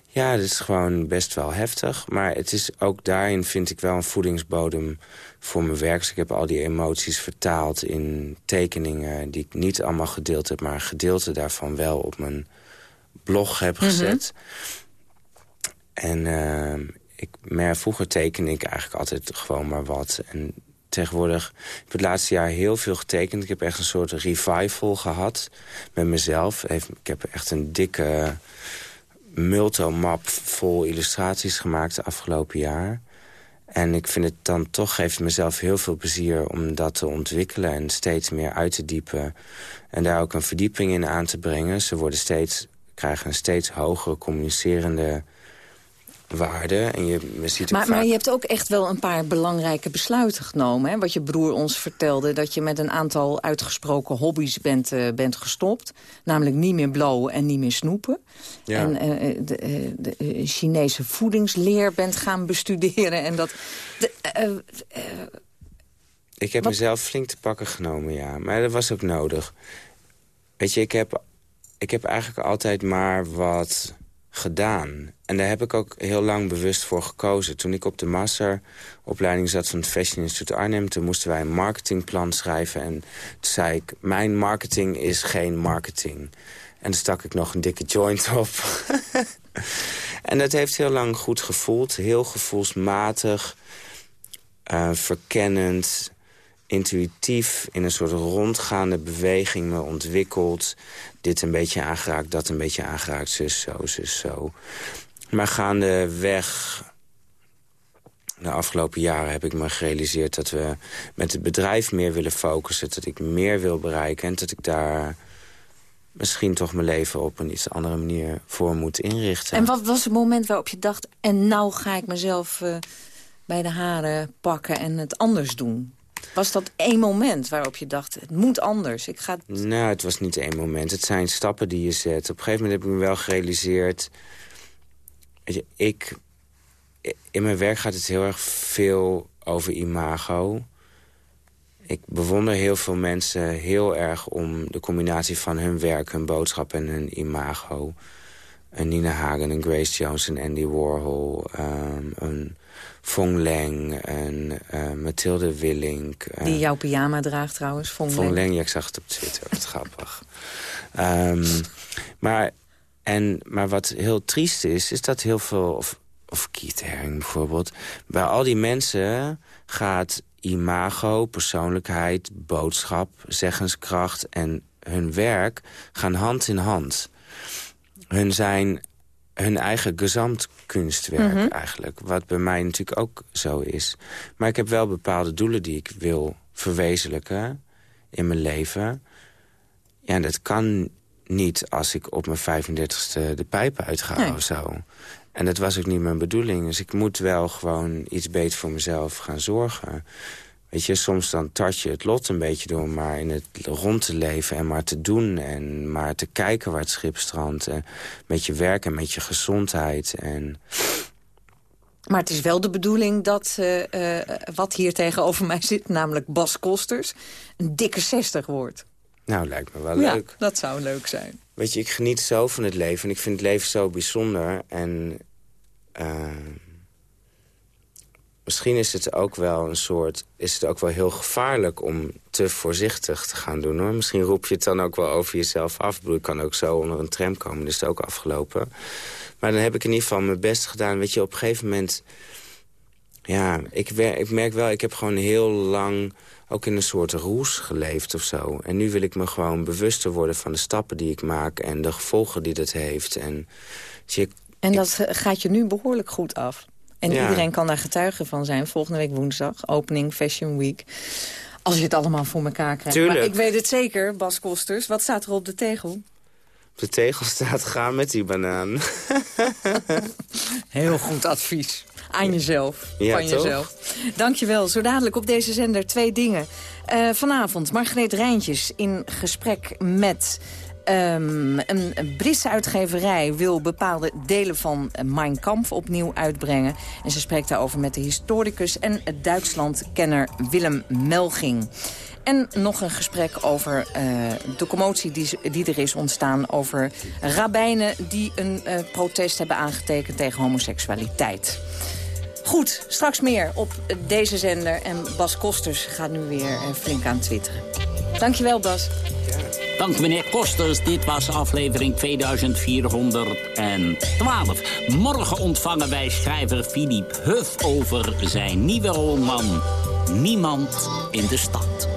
ja, het is gewoon best wel heftig. Maar het is ook daarin vind ik wel een voedingsbodem voor mijn werk. Dus ik heb al die emoties vertaald in tekeningen... die ik niet allemaal gedeeld heb... maar een gedeelte daarvan wel op mijn blog heb Mhm. gezet. En ehm, ik, maar vroeger tekende ik eigenlijk altijd gewoon maar wat. En tegenwoordig ik heb het laatste jaar heel veel getekend. Ik heb echt een soort revival gehad met mezelf. Ik heb echt een dikke multomap vol illustraties gemaakt de afgelopen jaar. En ik vind het dan toch, geeft mezelf heel veel plezier om dat te ontwikkelen... en steeds meer uit te diepen. En daar ook een verdieping in aan te brengen. Ze worden steeds, krijgen een steeds hogere communicerende waarde. En je, ziet Maar, vaak- maar je hebt ook echt wel een paar belangrijke besluiten genomen. Hè? Wat je broer ons vertelde, dat je met een aantal uitgesproken hobby's bent, eh, bent gestopt. Namelijk niet meer blowen en niet meer snoepen. Ja. En eh, de, eh, de eh, Chinese voedingsleer bent gaan bestuderen. En dat, de, Ik heb mezelf flink te pakken genomen, ja. Maar dat was ook nodig. Weet je, ik heb, ik heb eigenlijk altijd maar wat gedaan. En daar heb ik ook heel lang bewust voor gekozen. Toen ik op de masteropleiding zat van het Fashion Institute Arnhem... toen moesten wij een marketingplan schrijven. En toen zei ik, mijn marketing is geen marketing. En dan stak ik nog een dikke joint op. en dat heeft heel lang goed gevoeld. Heel gevoelsmatig, eh, verkennend intuïtief in een soort rondgaande beweging me ontwikkeld. Dit een beetje aangeraakt, dat een beetje aangeraakt, zus zo, zus zo. Maar gaandeweg, de afgelopen jaren heb ik me gerealiseerd... dat we met het bedrijf meer willen focussen, dat ik meer wil bereiken... en dat ik daar misschien toch mijn leven op een iets andere manier voor moet inrichten. en wat was het moment waarop je dacht... en nou ga ik mezelf eh, bij de haren pakken en het anders doen? Was dat één moment waarop je dacht, het moet anders? Ik ga... Nou, het was niet één moment. Het zijn stappen die je zet. Op een gegeven moment heb ik me wel gerealiseerd... Weet je, ik... In mijn werk gaat het heel erg veel over imago. Ik bewonder heel veel mensen heel erg om de combinatie van hun werk, hun boodschap en hun imago. Een Nina Hagen, een Grace Jones, een Andy Warhol, ehm, een Fong Leng, een eh, Mathilde Willink. eh, Die jouw pyjama draagt trouwens, Fong Fong Leng. Leng, ja, ik zag het op Twitter. Wat grappig. Ehm, maar, en, maar wat heel triest is, is dat heel veel... Of, of Keith Haring bijvoorbeeld. Bij al die mensen gaat imago, persoonlijkheid, boodschap, zeggenskracht... en hun werk gaan hand in hand. Hun zijn hun eigen gezamtkunstwerk Mhm. eigenlijk. Wat bij mij natuurlijk ook zo is. Maar ik heb wel bepaalde doelen die ik wil verwezenlijken in mijn leven. Ja, en dat kan niet als ik op mijn 35ste de pijp uitga Nee. of zo. En dat was ook niet mijn bedoeling. Dus ik moet wel gewoon iets beter voor mezelf gaan zorgen. Weet je, soms dan tart je het lot een beetje door maar in het rond te leven en maar te doen. En maar te kijken waar het schip strandt. En met je werk en met je gezondheid. En Maar het is wel de bedoeling dat eh, eh, wat hier tegenover mij zit... namelijk Bas Kosters, een dikke 60 wordt. Nou, lijkt me wel Ja, leuk. dat zou leuk zijn. Weet je, ik geniet zo van het leven. En ik vind het leven zo bijzonder. En eh, misschien is het ook wel een soort... is het ook wel heel gevaarlijk om te voorzichtig te gaan doen. hoor. Misschien roep je het dan ook wel over jezelf af. Ik bedoel, kan ook zo onder een tram komen. Dat is het ook afgelopen. Maar dan heb ik in ieder geval mijn best gedaan. Weet je, op een gegeven moment... Ja, ik, ik merk wel, ik heb gewoon heel lang ook in een soort roes geleefd of zo. En nu wil ik me gewoon bewuster worden van de stappen die ik maak... en de gevolgen die dat heeft. En, En dat gaat je nu behoorlijk goed af. En Ja. iedereen kan daar getuige van zijn. Volgende week woensdag, opening Fashion Week. Als je het allemaal voor elkaar krijgt. Tuurlijk. Maar ik weet het zeker, Bas Kosters. Wat staat er op de tegel? op de tegel staat, ga met die banaan. Heel goed advies. Aan jezelf. Ja, van toch? jezelf. Dankjewel. Zo dadelijk op deze zender twee dingen. Eh, vanavond Margreet Rijntjes in gesprek met... ehm, een, een Britse uitgeverij wil bepaalde delen van Mein Kampf opnieuw uitbrengen. En ze spreekt daarover met de historicus en Duitsland-kenner Willem Melging. En nog een gesprek over eh, de commotie die, die er is ontstaan... over rabbijnen die een eh, protest hebben aangetekend tegen homoseksualiteit. Goed, straks meer op deze zender. En Bas Kosters gaat nu weer eh, flink aan twitteren. Dankjewel, Bas. Dank meneer Kosters. Dit was aflevering 2412. Morgen ontvangen wij schrijver Philippe Huff over zijn nieuwe roman Niemand in de stad.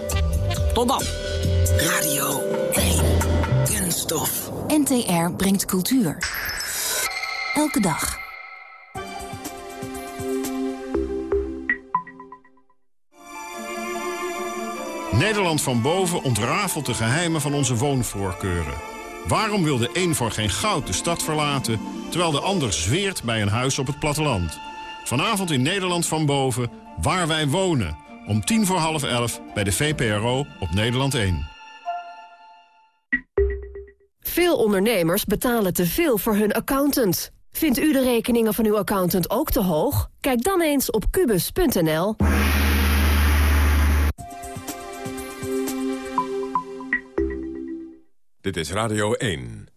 Tot dan. Radio 1. Kunststof. NTR brengt cultuur. Elke dag. Nederland van boven ontrafelt de geheimen van onze woonvoorkeuren. Waarom wil de een voor geen goud de stad verlaten... terwijl de ander zweert bij een huis op het platteland? Vanavond in Nederland van boven, waar wij wonen. Om tien voor half elf bij de VPRO op Nederland 1. Veel ondernemers betalen te veel voor hun accountant. Vindt u de rekeningen van uw accountant ook te hoog? Kijk dan eens op kubus.nl. Dit is Radio 1.